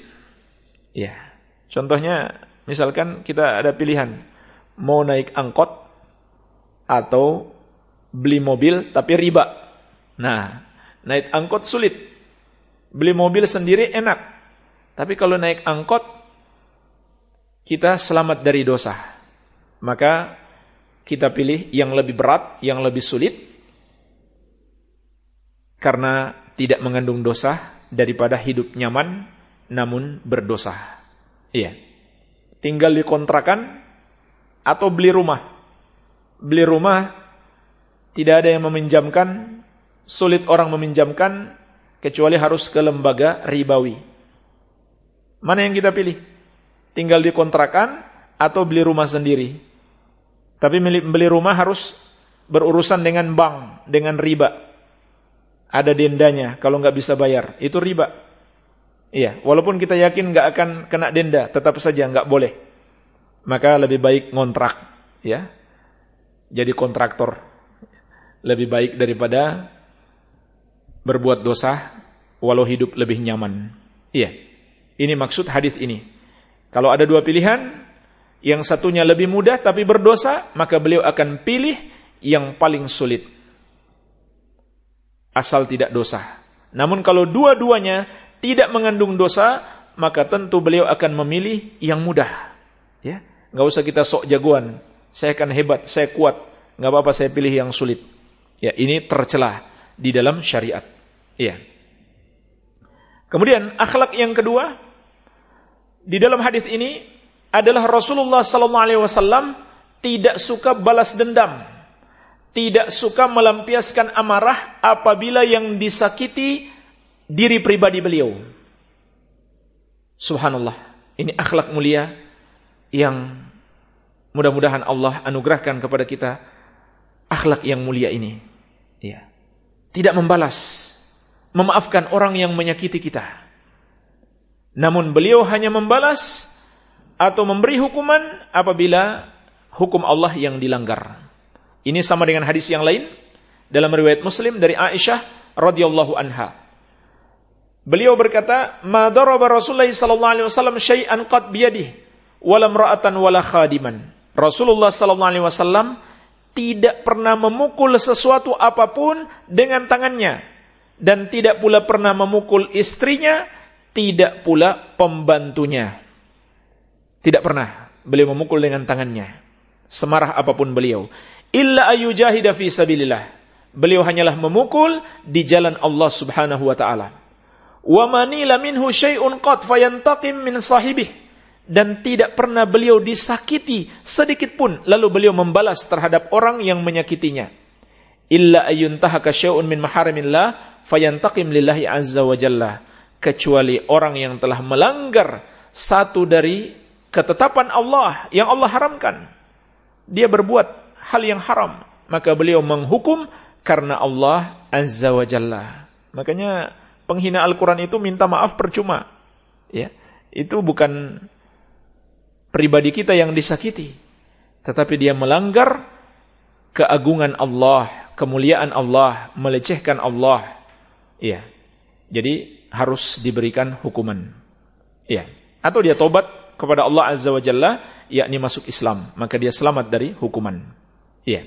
Ya. Contohnya misalkan kita ada pilihan mau naik angkot atau beli mobil tapi riba. Nah, naik angkot sulit, Beli mobil sendiri enak. Tapi kalau naik angkot, kita selamat dari dosa. Maka kita pilih yang lebih berat, yang lebih sulit, karena tidak mengandung dosa daripada hidup nyaman namun berdosa. Iya. Tinggal di kontrakan atau beli rumah. Beli rumah tidak ada yang meminjamkan, sulit orang meminjamkan kecuali harus ke lembaga ribawi. Mana yang kita pilih? Tinggal di kontrakan atau beli rumah sendiri. Tapi beli rumah harus berurusan dengan bank, dengan riba ada dendanya kalau nggak bisa bayar. Itu riba. Iya, walaupun kita yakin nggak akan kena denda, tetap saja nggak boleh. Maka lebih baik ngontrak, ya. Jadi kontraktor. Lebih baik daripada berbuat dosa walau hidup lebih nyaman. Iya. Ini maksud hadis ini. Kalau ada dua pilihan, yang satunya lebih mudah tapi berdosa, maka beliau akan pilih yang paling sulit asal tidak dosa. Namun kalau dua-duanya tidak mengandung dosa, maka tentu beliau akan memilih yang mudah. Ya, nggak usah kita sok jagoan. Saya akan hebat, saya kuat. Nggak apa-apa saya pilih yang sulit. Ya, ini tercelah di dalam syariat. Ya. Kemudian akhlak yang kedua di dalam hadis ini adalah Rasulullah sallallahu tidak suka balas dendam tidak suka melampiaskan amarah apabila yang disakiti diri pribadi beliau. Subhanallah. Ini akhlak mulia yang mudah-mudahan Allah anugerahkan kepada kita akhlak yang mulia ini. Ya. Tidak membalas, memaafkan orang yang menyakiti kita. Namun beliau hanya membalas atau memberi hukuman apabila hukum Allah yang dilanggar. Ini sama dengan hadis yang lain dalam riwayat Muslim dari Aisyah radhiyallahu anha. Beliau berkata, "Ma daraba Rasulullah sallallahu alaihi wasallam syai'an qad biyadihi wala imra'atan wala khadiman." Rasulullah sallallahu alaihi wasallam tidak pernah memukul sesuatu apa pun dengan tangannya dan tidak pula pernah memukul istrinya, tidak pula pembantunya. Tidak pernah beliau memukul dengan tangannya. Semarah apa pun beliau illa ayyujahida fi sabilillah. Beliau hanyalah memukul di jalan Allah Subhanahu wa taala. Wa manila minhu syai'un qad fayantaqim min sahibih dan tidak pernah beliau disakiti sedikit pun lalu beliau membalas terhadap orang yang menyakitinya. Illa ayyuntahaka syai'un min maharimillah fayantaqim lillahi azza wa jalla. Kecuali orang yang telah melanggar satu dari ketetapan Allah yang Allah haramkan. Dia berbuat hal yang haram, maka beliau menghukum karena Allah Azza wa Jalla. Makanya penghina Al-Quran itu minta maaf percuma. Ya, itu bukan pribadi kita yang disakiti, tetapi dia melanggar keagungan Allah, kemuliaan Allah, melecehkan Allah. Iya. Jadi harus diberikan hukuman. Iya. Atau dia tobat kepada Allah Azza wa Jalla, yakni masuk Islam, maka dia selamat dari hukuman. Iya.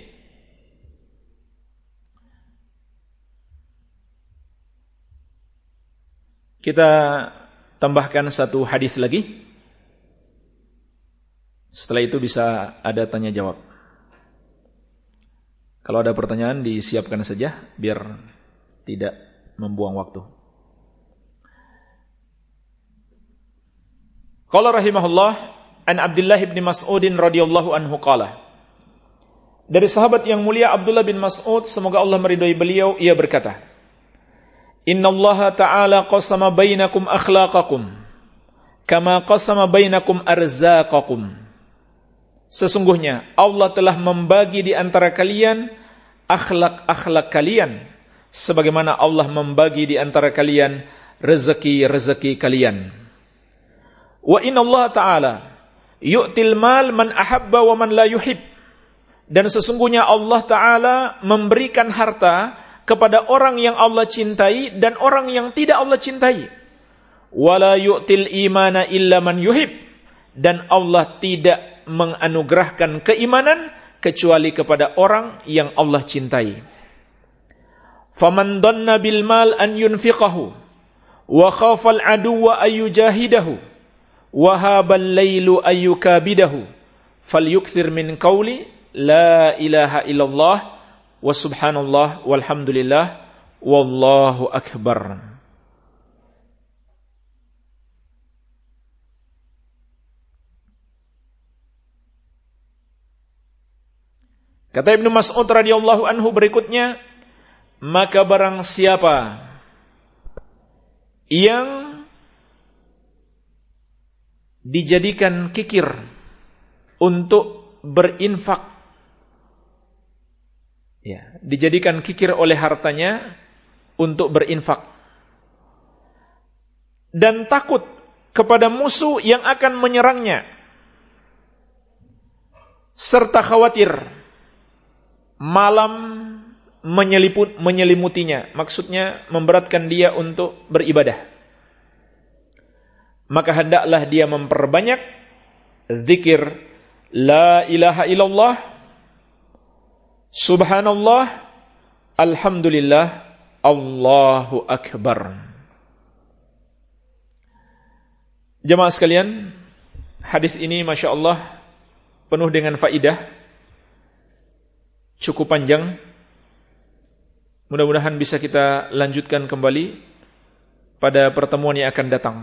Kita tambahkan satu hadis lagi. Setelah itu bisa ada tanya jawab. Kalau ada pertanyaan disiapkan saja biar tidak membuang waktu. Qala rahimahullah an Abdullah bin Mas'udin radhiyallahu anhu qala dari sahabat yang mulia Abdullah bin Mas'ud, semoga Allah meridhai beliau, ia berkata, Inna Allah Ta'ala qasama bainakum akhlaqakum, kama qasama bainakum arzaqakum. Sesungguhnya Allah telah membagi di antara kalian akhlak-akhlak kalian, sebagaimana Allah membagi di antara kalian rezeki-rezeki kalian. Wa inna Allah Ta'ala yu'til mal man ahabba wa man la yuhib. Dan sesungguhnya Allah Ta'ala memberikan harta kepada orang yang Allah cintai dan orang yang tidak Allah cintai. Wala yu'til imana illa man yuhib. Dan Allah tidak menganugerahkan keimanan kecuali kepada orang yang Allah cintai. Faman dhanna bil mal an yunfiqahu wa khafal aduwa ayyujahidahu wa habal lailu ayyukabidahu falyukthir min qawli la ilaha illallah wa subhanallah walhamdulillah wallahu akbar. Kata Ibnu Mas'ud radhiyallahu anhu berikutnya, maka barang siapa yang dijadikan kikir untuk berinfak ya dijadikan kikir oleh hartanya untuk berinfak. Dan takut kepada musuh yang akan menyerangnya. Serta khawatir malam menyeliput menyelimutinya. Maksudnya memberatkan dia untuk beribadah. Maka hendaklah dia memperbanyak zikir la ilaha illallah subhanallah alhamdulillah Allahu akbar Jemaah sekalian hadis ini Masya Allah penuh dengan faidah cukup panjang Mudah-mudahan bisa kita lanjutkan kembali pada pertemuan yang akan datang.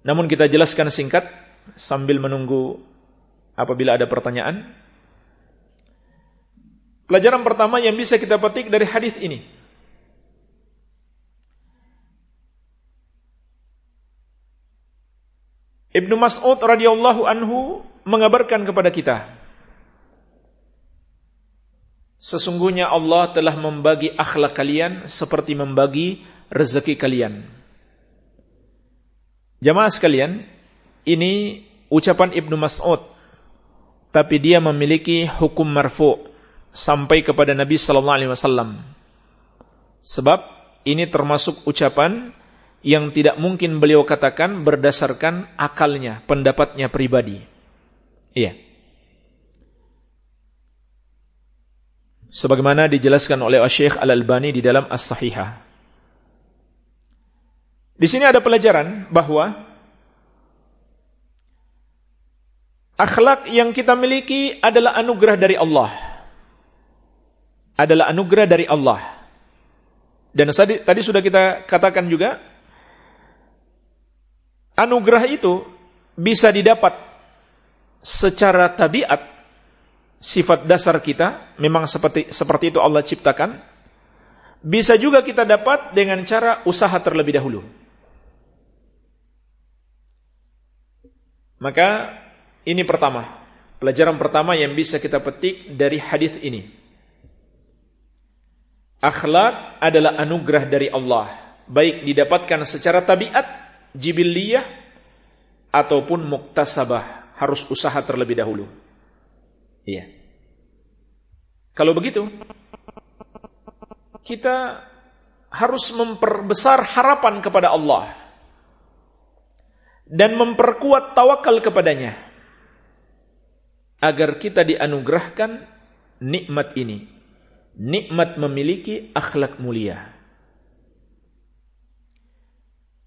Namun kita jelaskan singkat sambil menunggu apabila ada pertanyaan. Pelajaran pertama yang bisa kita petik dari hadis ini. Ibnu Mas'ud radhiyallahu anhu mengabarkan kepada kita Sesungguhnya Allah telah membagi akhlak kalian seperti membagi rezeki kalian. Jamaah sekalian, ini ucapan Ibnu Mas'ud. Tapi dia memiliki hukum marfu sampai kepada Nabi sallallahu alaihi wasallam. Sebab ini termasuk ucapan yang tidak mungkin beliau katakan berdasarkan akalnya, pendapatnya pribadi. Iya. sebagaimana dijelaskan oleh Syekh Al-Albani di dalam As-Sahihah. Di sini ada pelajaran bahwa akhlak yang kita miliki adalah anugerah dari Allah. Adalah anugerah dari Allah. Dan tadi, sudah kita katakan juga anugerah itu bisa didapat secara tabiat sifat dasar kita, memang seperti seperti itu Allah ciptakan. Bisa juga kita dapat dengan cara usaha terlebih dahulu. Maka ini pertama, pelajaran pertama yang bisa kita petik dari hadis ini. Akhlak adalah anugerah dari Allah, baik didapatkan secara tabiat, jibiliyah, ataupun muktasabah, harus usaha terlebih dahulu. Iya. Kalau begitu, kita harus memperbesar harapan kepada Allah dan memperkuat tawakal kepadanya agar kita dianugerahkan nikmat ini. Nikmat memiliki akhlak mulia.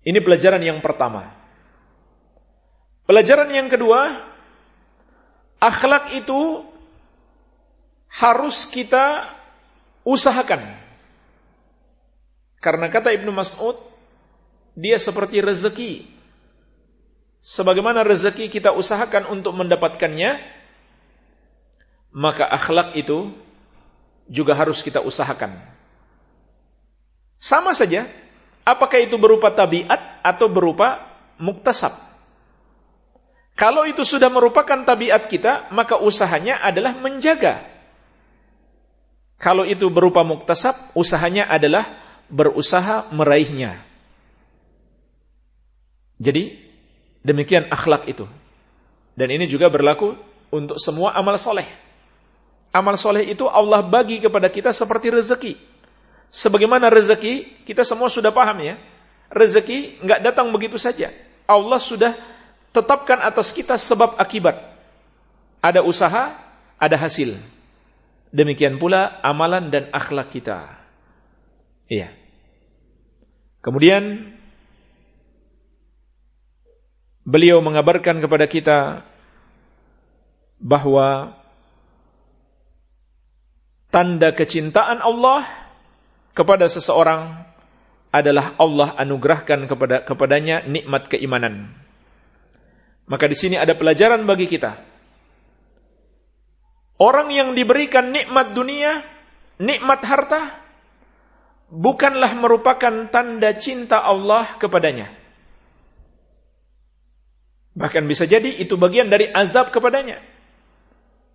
Ini pelajaran yang pertama. Pelajaran yang kedua, Akhlak itu harus kita usahakan. Karena kata Ibnu Mas'ud, dia seperti rezeki. Sebagaimana rezeki kita usahakan untuk mendapatkannya, maka akhlak itu juga harus kita usahakan. Sama saja, apakah itu berupa tabiat atau berupa muktasab. Kalau itu sudah merupakan tabiat kita, maka usahanya adalah menjaga. Kalau itu berupa muktasab, usahanya adalah berusaha meraihnya. Jadi, demikian akhlak itu. Dan ini juga berlaku untuk semua amal soleh. Amal soleh itu Allah bagi kepada kita seperti rezeki. Sebagaimana rezeki, kita semua sudah paham ya. Rezeki nggak datang begitu saja. Allah sudah tetapkan atas kita sebab akibat. Ada usaha, ada hasil. Demikian pula amalan dan akhlak kita. Iya. Kemudian beliau mengabarkan kepada kita bahwa tanda kecintaan Allah kepada seseorang adalah Allah anugerahkan kepada kepadanya nikmat keimanan. Maka di sini ada pelajaran bagi kita. Orang yang diberikan nikmat dunia, nikmat harta, bukanlah merupakan tanda cinta Allah kepadanya. Bahkan bisa jadi itu bagian dari azab kepadanya.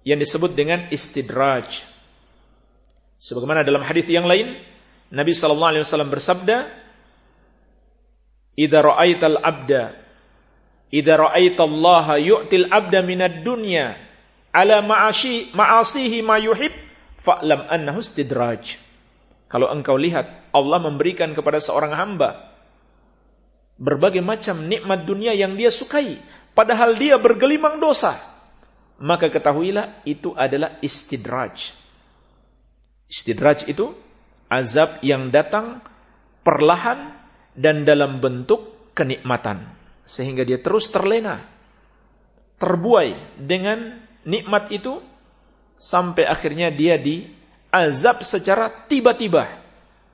Yang disebut dengan istidraj. Sebagaimana dalam hadis yang lain, Nabi sallallahu alaihi wasallam bersabda, "Idza ra'aital abda idza ra'aitallaha yu'til abda minad dunya ala ma'ashi ma'asihi ma yuhib fa'lam annahu istidraj." Kalau engkau lihat Allah memberikan kepada seorang hamba berbagai macam nikmat dunia yang dia sukai, padahal dia bergelimang dosa, maka ketahuilah itu adalah istidraj. Istidraj itu azab yang datang perlahan dan dalam bentuk kenikmatan, sehingga dia terus terlena, terbuai dengan nikmat itu sampai akhirnya dia diazab secara tiba-tiba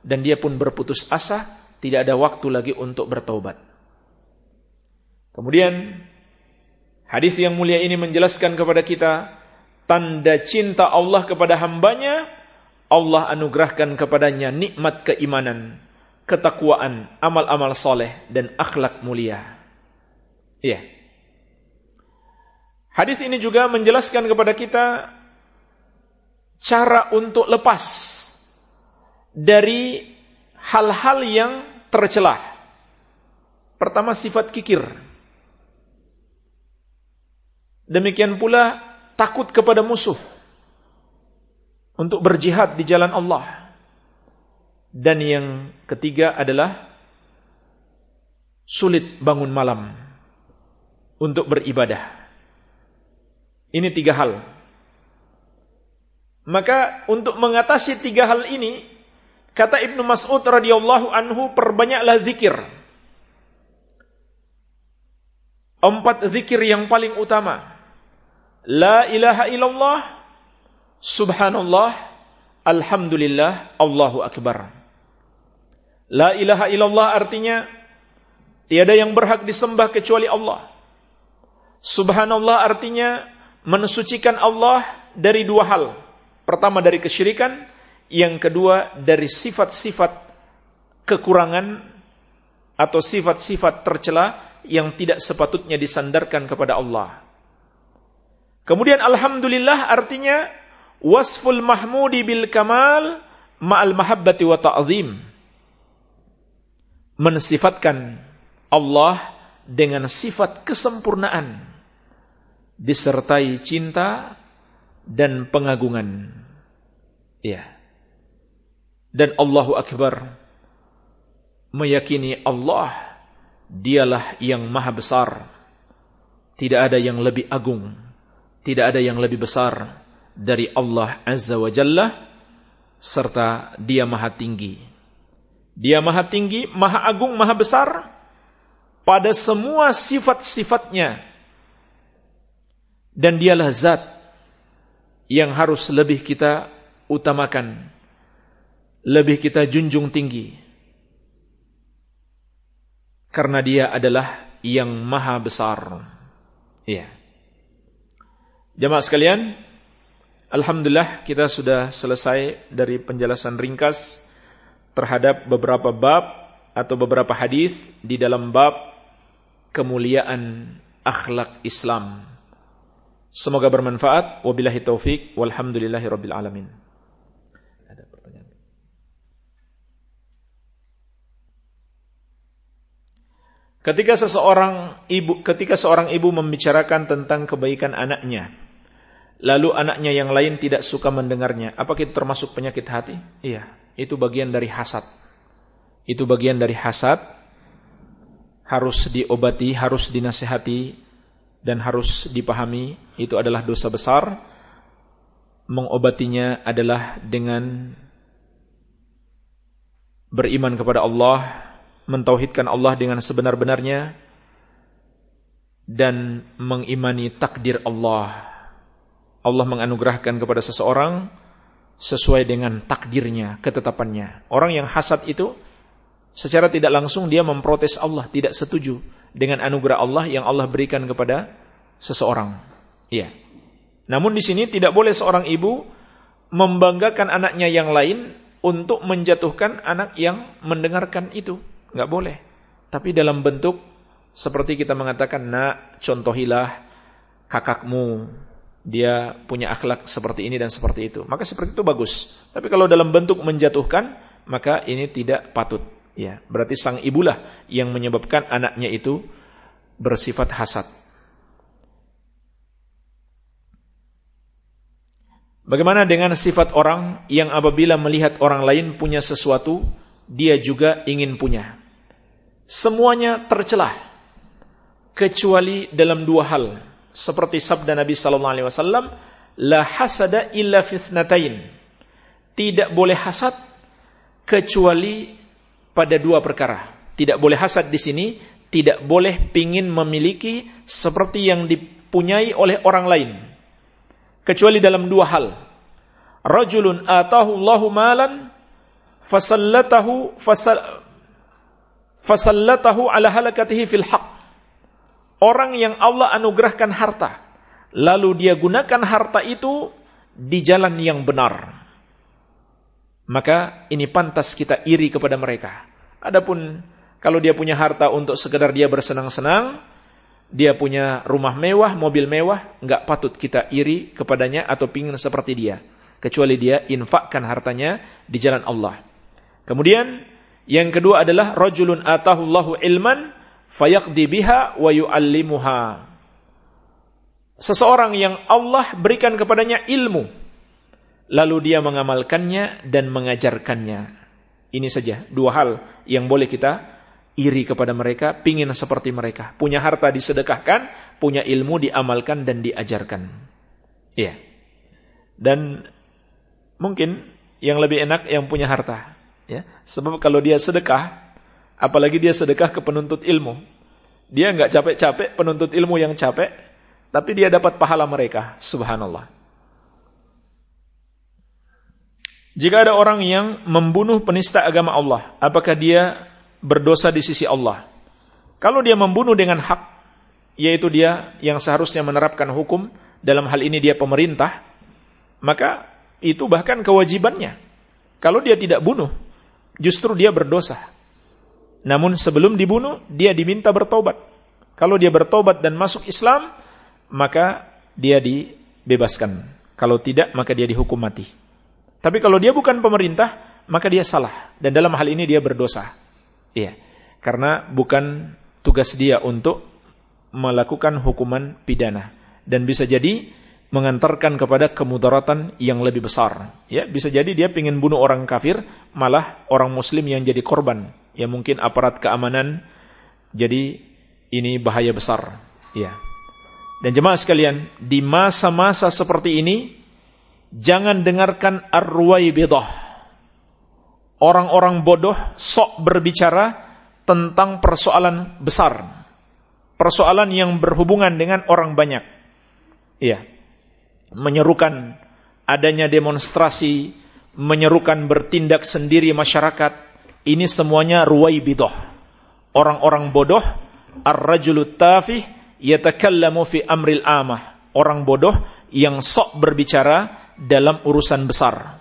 dan dia pun berputus asa tidak ada waktu lagi untuk bertaubat. Kemudian hadis yang mulia ini menjelaskan kepada kita tanda cinta Allah kepada hambanya, Allah anugerahkan kepadanya nikmat keimanan, ketakwaan, amal-amal soleh dan akhlak mulia. Iya. Hadis ini juga menjelaskan kepada kita cara untuk lepas dari hal-hal yang tercelah. Pertama sifat kikir. Demikian pula takut kepada musuh untuk berjihad di jalan Allah. Dan yang ketiga adalah sulit bangun malam untuk beribadah. Ini tiga hal. Maka untuk mengatasi tiga hal ini Kata Ibnu Mas'ud radhiyallahu anhu, perbanyaklah zikir. Empat zikir yang paling utama. La ilaha illallah, subhanallah, alhamdulillah, Allahu akbar. La ilaha illallah artinya tiada yang berhak disembah kecuali Allah. Subhanallah artinya mensucikan Allah dari dua hal. Pertama dari kesyirikan, yang kedua dari sifat-sifat kekurangan atau sifat-sifat tercela yang tidak sepatutnya disandarkan kepada Allah. Kemudian alhamdulillah artinya wasful mahmudi bil kamal ma'al mahabbati wa ta'zim. Mensifatkan Allah dengan sifat kesempurnaan disertai cinta dan pengagungan. Ya dan Allahu Akbar meyakini Allah dialah yang maha besar tidak ada yang lebih agung tidak ada yang lebih besar dari Allah Azza wa Jalla serta dia maha tinggi dia maha tinggi maha agung maha besar pada semua sifat-sifatnya dan dialah zat yang harus lebih kita utamakan lebih kita junjung tinggi. Karena dia adalah yang maha besar. Iya. Jamaah sekalian, Alhamdulillah kita sudah selesai dari penjelasan ringkas terhadap beberapa bab atau beberapa hadis di dalam bab kemuliaan akhlak Islam. Semoga bermanfaat. Wabillahi taufik. Walhamdulillahi alamin. Ketika seseorang ibu ketika seorang ibu membicarakan tentang kebaikan anaknya, lalu anaknya yang lain tidak suka mendengarnya, apakah itu termasuk penyakit hati? Iya, itu bagian dari hasad. Itu bagian dari hasad harus diobati, harus dinasehati dan harus dipahami itu adalah dosa besar. Mengobatinya adalah dengan beriman kepada Allah mentauhidkan Allah dengan sebenar-benarnya dan mengimani takdir Allah. Allah menganugerahkan kepada seseorang sesuai dengan takdirnya, ketetapannya. Orang yang hasad itu secara tidak langsung dia memprotes Allah, tidak setuju dengan anugerah Allah yang Allah berikan kepada seseorang. Iya. Namun di sini tidak boleh seorang ibu membanggakan anaknya yang lain untuk menjatuhkan anak yang mendengarkan itu. Nggak boleh. Tapi dalam bentuk seperti kita mengatakan, nak contohilah kakakmu. Dia punya akhlak seperti ini dan seperti itu. Maka seperti itu bagus. Tapi kalau dalam bentuk menjatuhkan, maka ini tidak patut. Ya, berarti sang ibulah yang menyebabkan anaknya itu bersifat hasad. Bagaimana dengan sifat orang yang apabila melihat orang lain punya sesuatu, dia juga ingin punya. Semuanya tercelah kecuali dalam dua hal. Seperti sabda Nabi sallallahu alaihi wasallam, la hasada illa fitnatain. Tidak boleh hasad kecuali pada dua perkara. Tidak boleh hasad di sini, tidak boleh pingin memiliki seperti yang dipunyai oleh orang lain kecuali dalam dua hal. Rajulun atahu Allahu malan fasallatahu fasal, fasallatahu ala halakatihi fil haq. Orang yang Allah anugerahkan harta, lalu dia gunakan harta itu di jalan yang benar. Maka ini pantas kita iri kepada mereka. Adapun kalau dia punya harta untuk sekedar dia bersenang-senang, dia punya rumah mewah, mobil mewah, nggak patut kita iri kepadanya atau pingin seperti dia. Kecuali dia infakkan hartanya di jalan Allah. Kemudian yang kedua adalah rajulun atahullahu ilman fayaqdi biha wa yu'allimuha. Seseorang yang Allah berikan kepadanya ilmu lalu dia mengamalkannya dan mengajarkannya. Ini saja dua hal yang boleh kita iri kepada mereka, pingin seperti mereka. Punya harta disedekahkan, punya ilmu diamalkan dan diajarkan. Iya. Dan mungkin yang lebih enak yang punya harta. Ya. Sebab kalau dia sedekah, apalagi dia sedekah ke penuntut ilmu, dia nggak capek-capek penuntut ilmu yang capek, tapi dia dapat pahala mereka. Subhanallah. Jika ada orang yang membunuh penista agama Allah, apakah dia berdosa di sisi Allah. Kalau dia membunuh dengan hak, yaitu dia yang seharusnya menerapkan hukum, dalam hal ini dia pemerintah, maka itu bahkan kewajibannya. Kalau dia tidak bunuh, justru dia berdosa. Namun sebelum dibunuh, dia diminta bertobat. Kalau dia bertobat dan masuk Islam, maka dia dibebaskan. Kalau tidak, maka dia dihukum mati. Tapi kalau dia bukan pemerintah, maka dia salah. Dan dalam hal ini dia berdosa. Iya. Karena bukan tugas dia untuk melakukan hukuman pidana dan bisa jadi mengantarkan kepada kemudaratan yang lebih besar. Ya, bisa jadi dia ingin bunuh orang kafir, malah orang muslim yang jadi korban. Ya mungkin aparat keamanan jadi ini bahaya besar. Ya. Dan jemaah sekalian, di masa-masa seperti ini jangan dengarkan ar-ruwaibidah orang-orang bodoh sok berbicara tentang persoalan besar. Persoalan yang berhubungan dengan orang banyak. Iya. Menyerukan adanya demonstrasi, menyerukan bertindak sendiri masyarakat. Ini semuanya ruwai bidoh. Orang-orang bodoh, ar-rajulu tafih, yatakallamu fi amril amah. Orang bodoh yang sok berbicara dalam urusan besar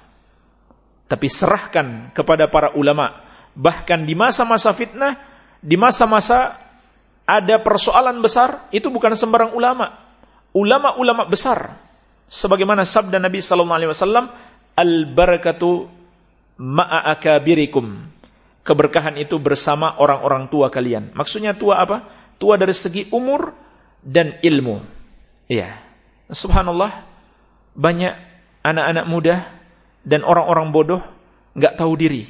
tapi serahkan kepada para ulama. Bahkan di masa-masa fitnah, di masa-masa ada persoalan besar, itu bukan sembarang ulama. Ulama-ulama besar. Sebagaimana sabda Nabi sallallahu alaihi wasallam, "Al-barakatu ma'a akabirikum." Keberkahan itu bersama orang-orang tua kalian. Maksudnya tua apa? Tua dari segi umur dan ilmu. Iya. Subhanallah, banyak anak-anak muda dan orang-orang bodoh nggak tahu diri,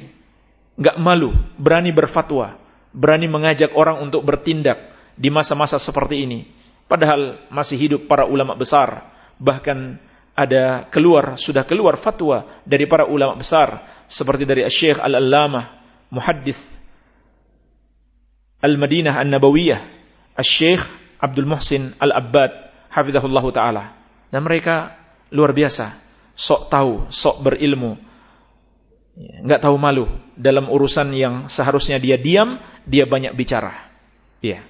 nggak malu, berani berfatwa, berani mengajak orang untuk bertindak di masa-masa seperti ini. Padahal masih hidup para ulama besar, bahkan ada keluar sudah keluar fatwa dari para ulama besar seperti dari Syekh Al-Allamah Muhaddis Al-Madinah An-Nabawiyah, Al-Syekh Abdul Muhsin Al-Abbad, hafizahullah taala. Dan mereka luar biasa, sok tahu, sok berilmu. Enggak tahu malu dalam urusan yang seharusnya dia diam, dia banyak bicara. Iya.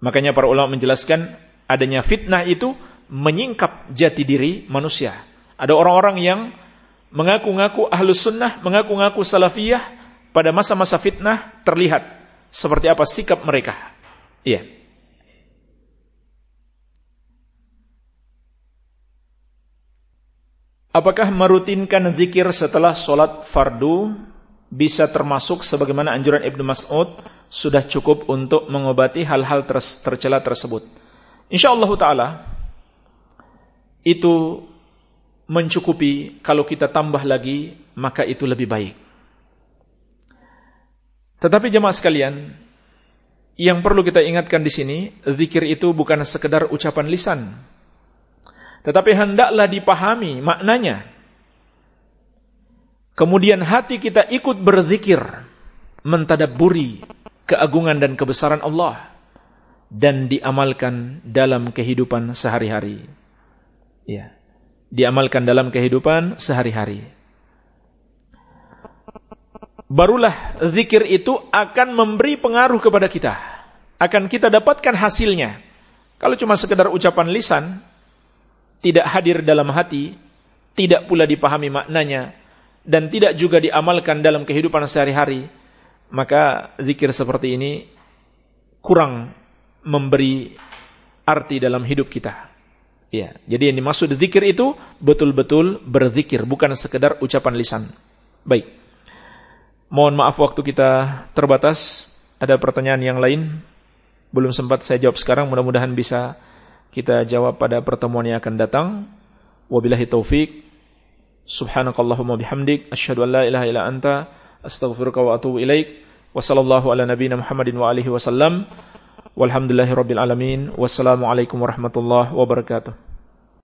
Makanya para ulama menjelaskan adanya fitnah itu menyingkap jati diri manusia. Ada orang-orang yang mengaku-ngaku ahlus sunnah, mengaku-ngaku salafiyah, pada masa-masa fitnah terlihat seperti apa sikap mereka. Iya. Apakah merutinkan zikir setelah sholat fardu bisa termasuk sebagaimana anjuran Ibnu Mas'ud sudah cukup untuk mengobati hal-hal ter tercela tersebut? Insyaallah taala itu mencukupi kalau kita tambah lagi maka itu lebih baik. Tetapi jemaah sekalian, yang perlu kita ingatkan di sini, zikir itu bukan sekedar ucapan lisan. Tetapi hendaklah dipahami maknanya. Kemudian hati kita ikut berzikir, mentadaburi keagungan dan kebesaran Allah dan diamalkan dalam kehidupan sehari-hari. Ya, diamalkan dalam kehidupan sehari-hari barulah zikir itu akan memberi pengaruh kepada kita. Akan kita dapatkan hasilnya. Kalau cuma sekedar ucapan lisan, tidak hadir dalam hati, tidak pula dipahami maknanya, dan tidak juga diamalkan dalam kehidupan sehari-hari, maka zikir seperti ini kurang memberi arti dalam hidup kita. Ya, jadi yang dimaksud zikir itu betul-betul berzikir, bukan sekedar ucapan lisan. Baik. Mohon maaf waktu kita terbatas. Ada pertanyaan yang lain belum sempat saya jawab sekarang. Mudah-mudahan bisa kita jawab pada pertemuan yang akan datang. Wabillahi taufik. Subhanakallahumma bihamdik asyhadu an la ilaha illa anta astaghfiruka wa atubu ilaik. Wa sallallahu ala nabiyyina Muhammadin wa alihi wasallam. Walhamdulillahi rabbil alamin. Wassalamualaikum warahmatullahi wabarakatuh.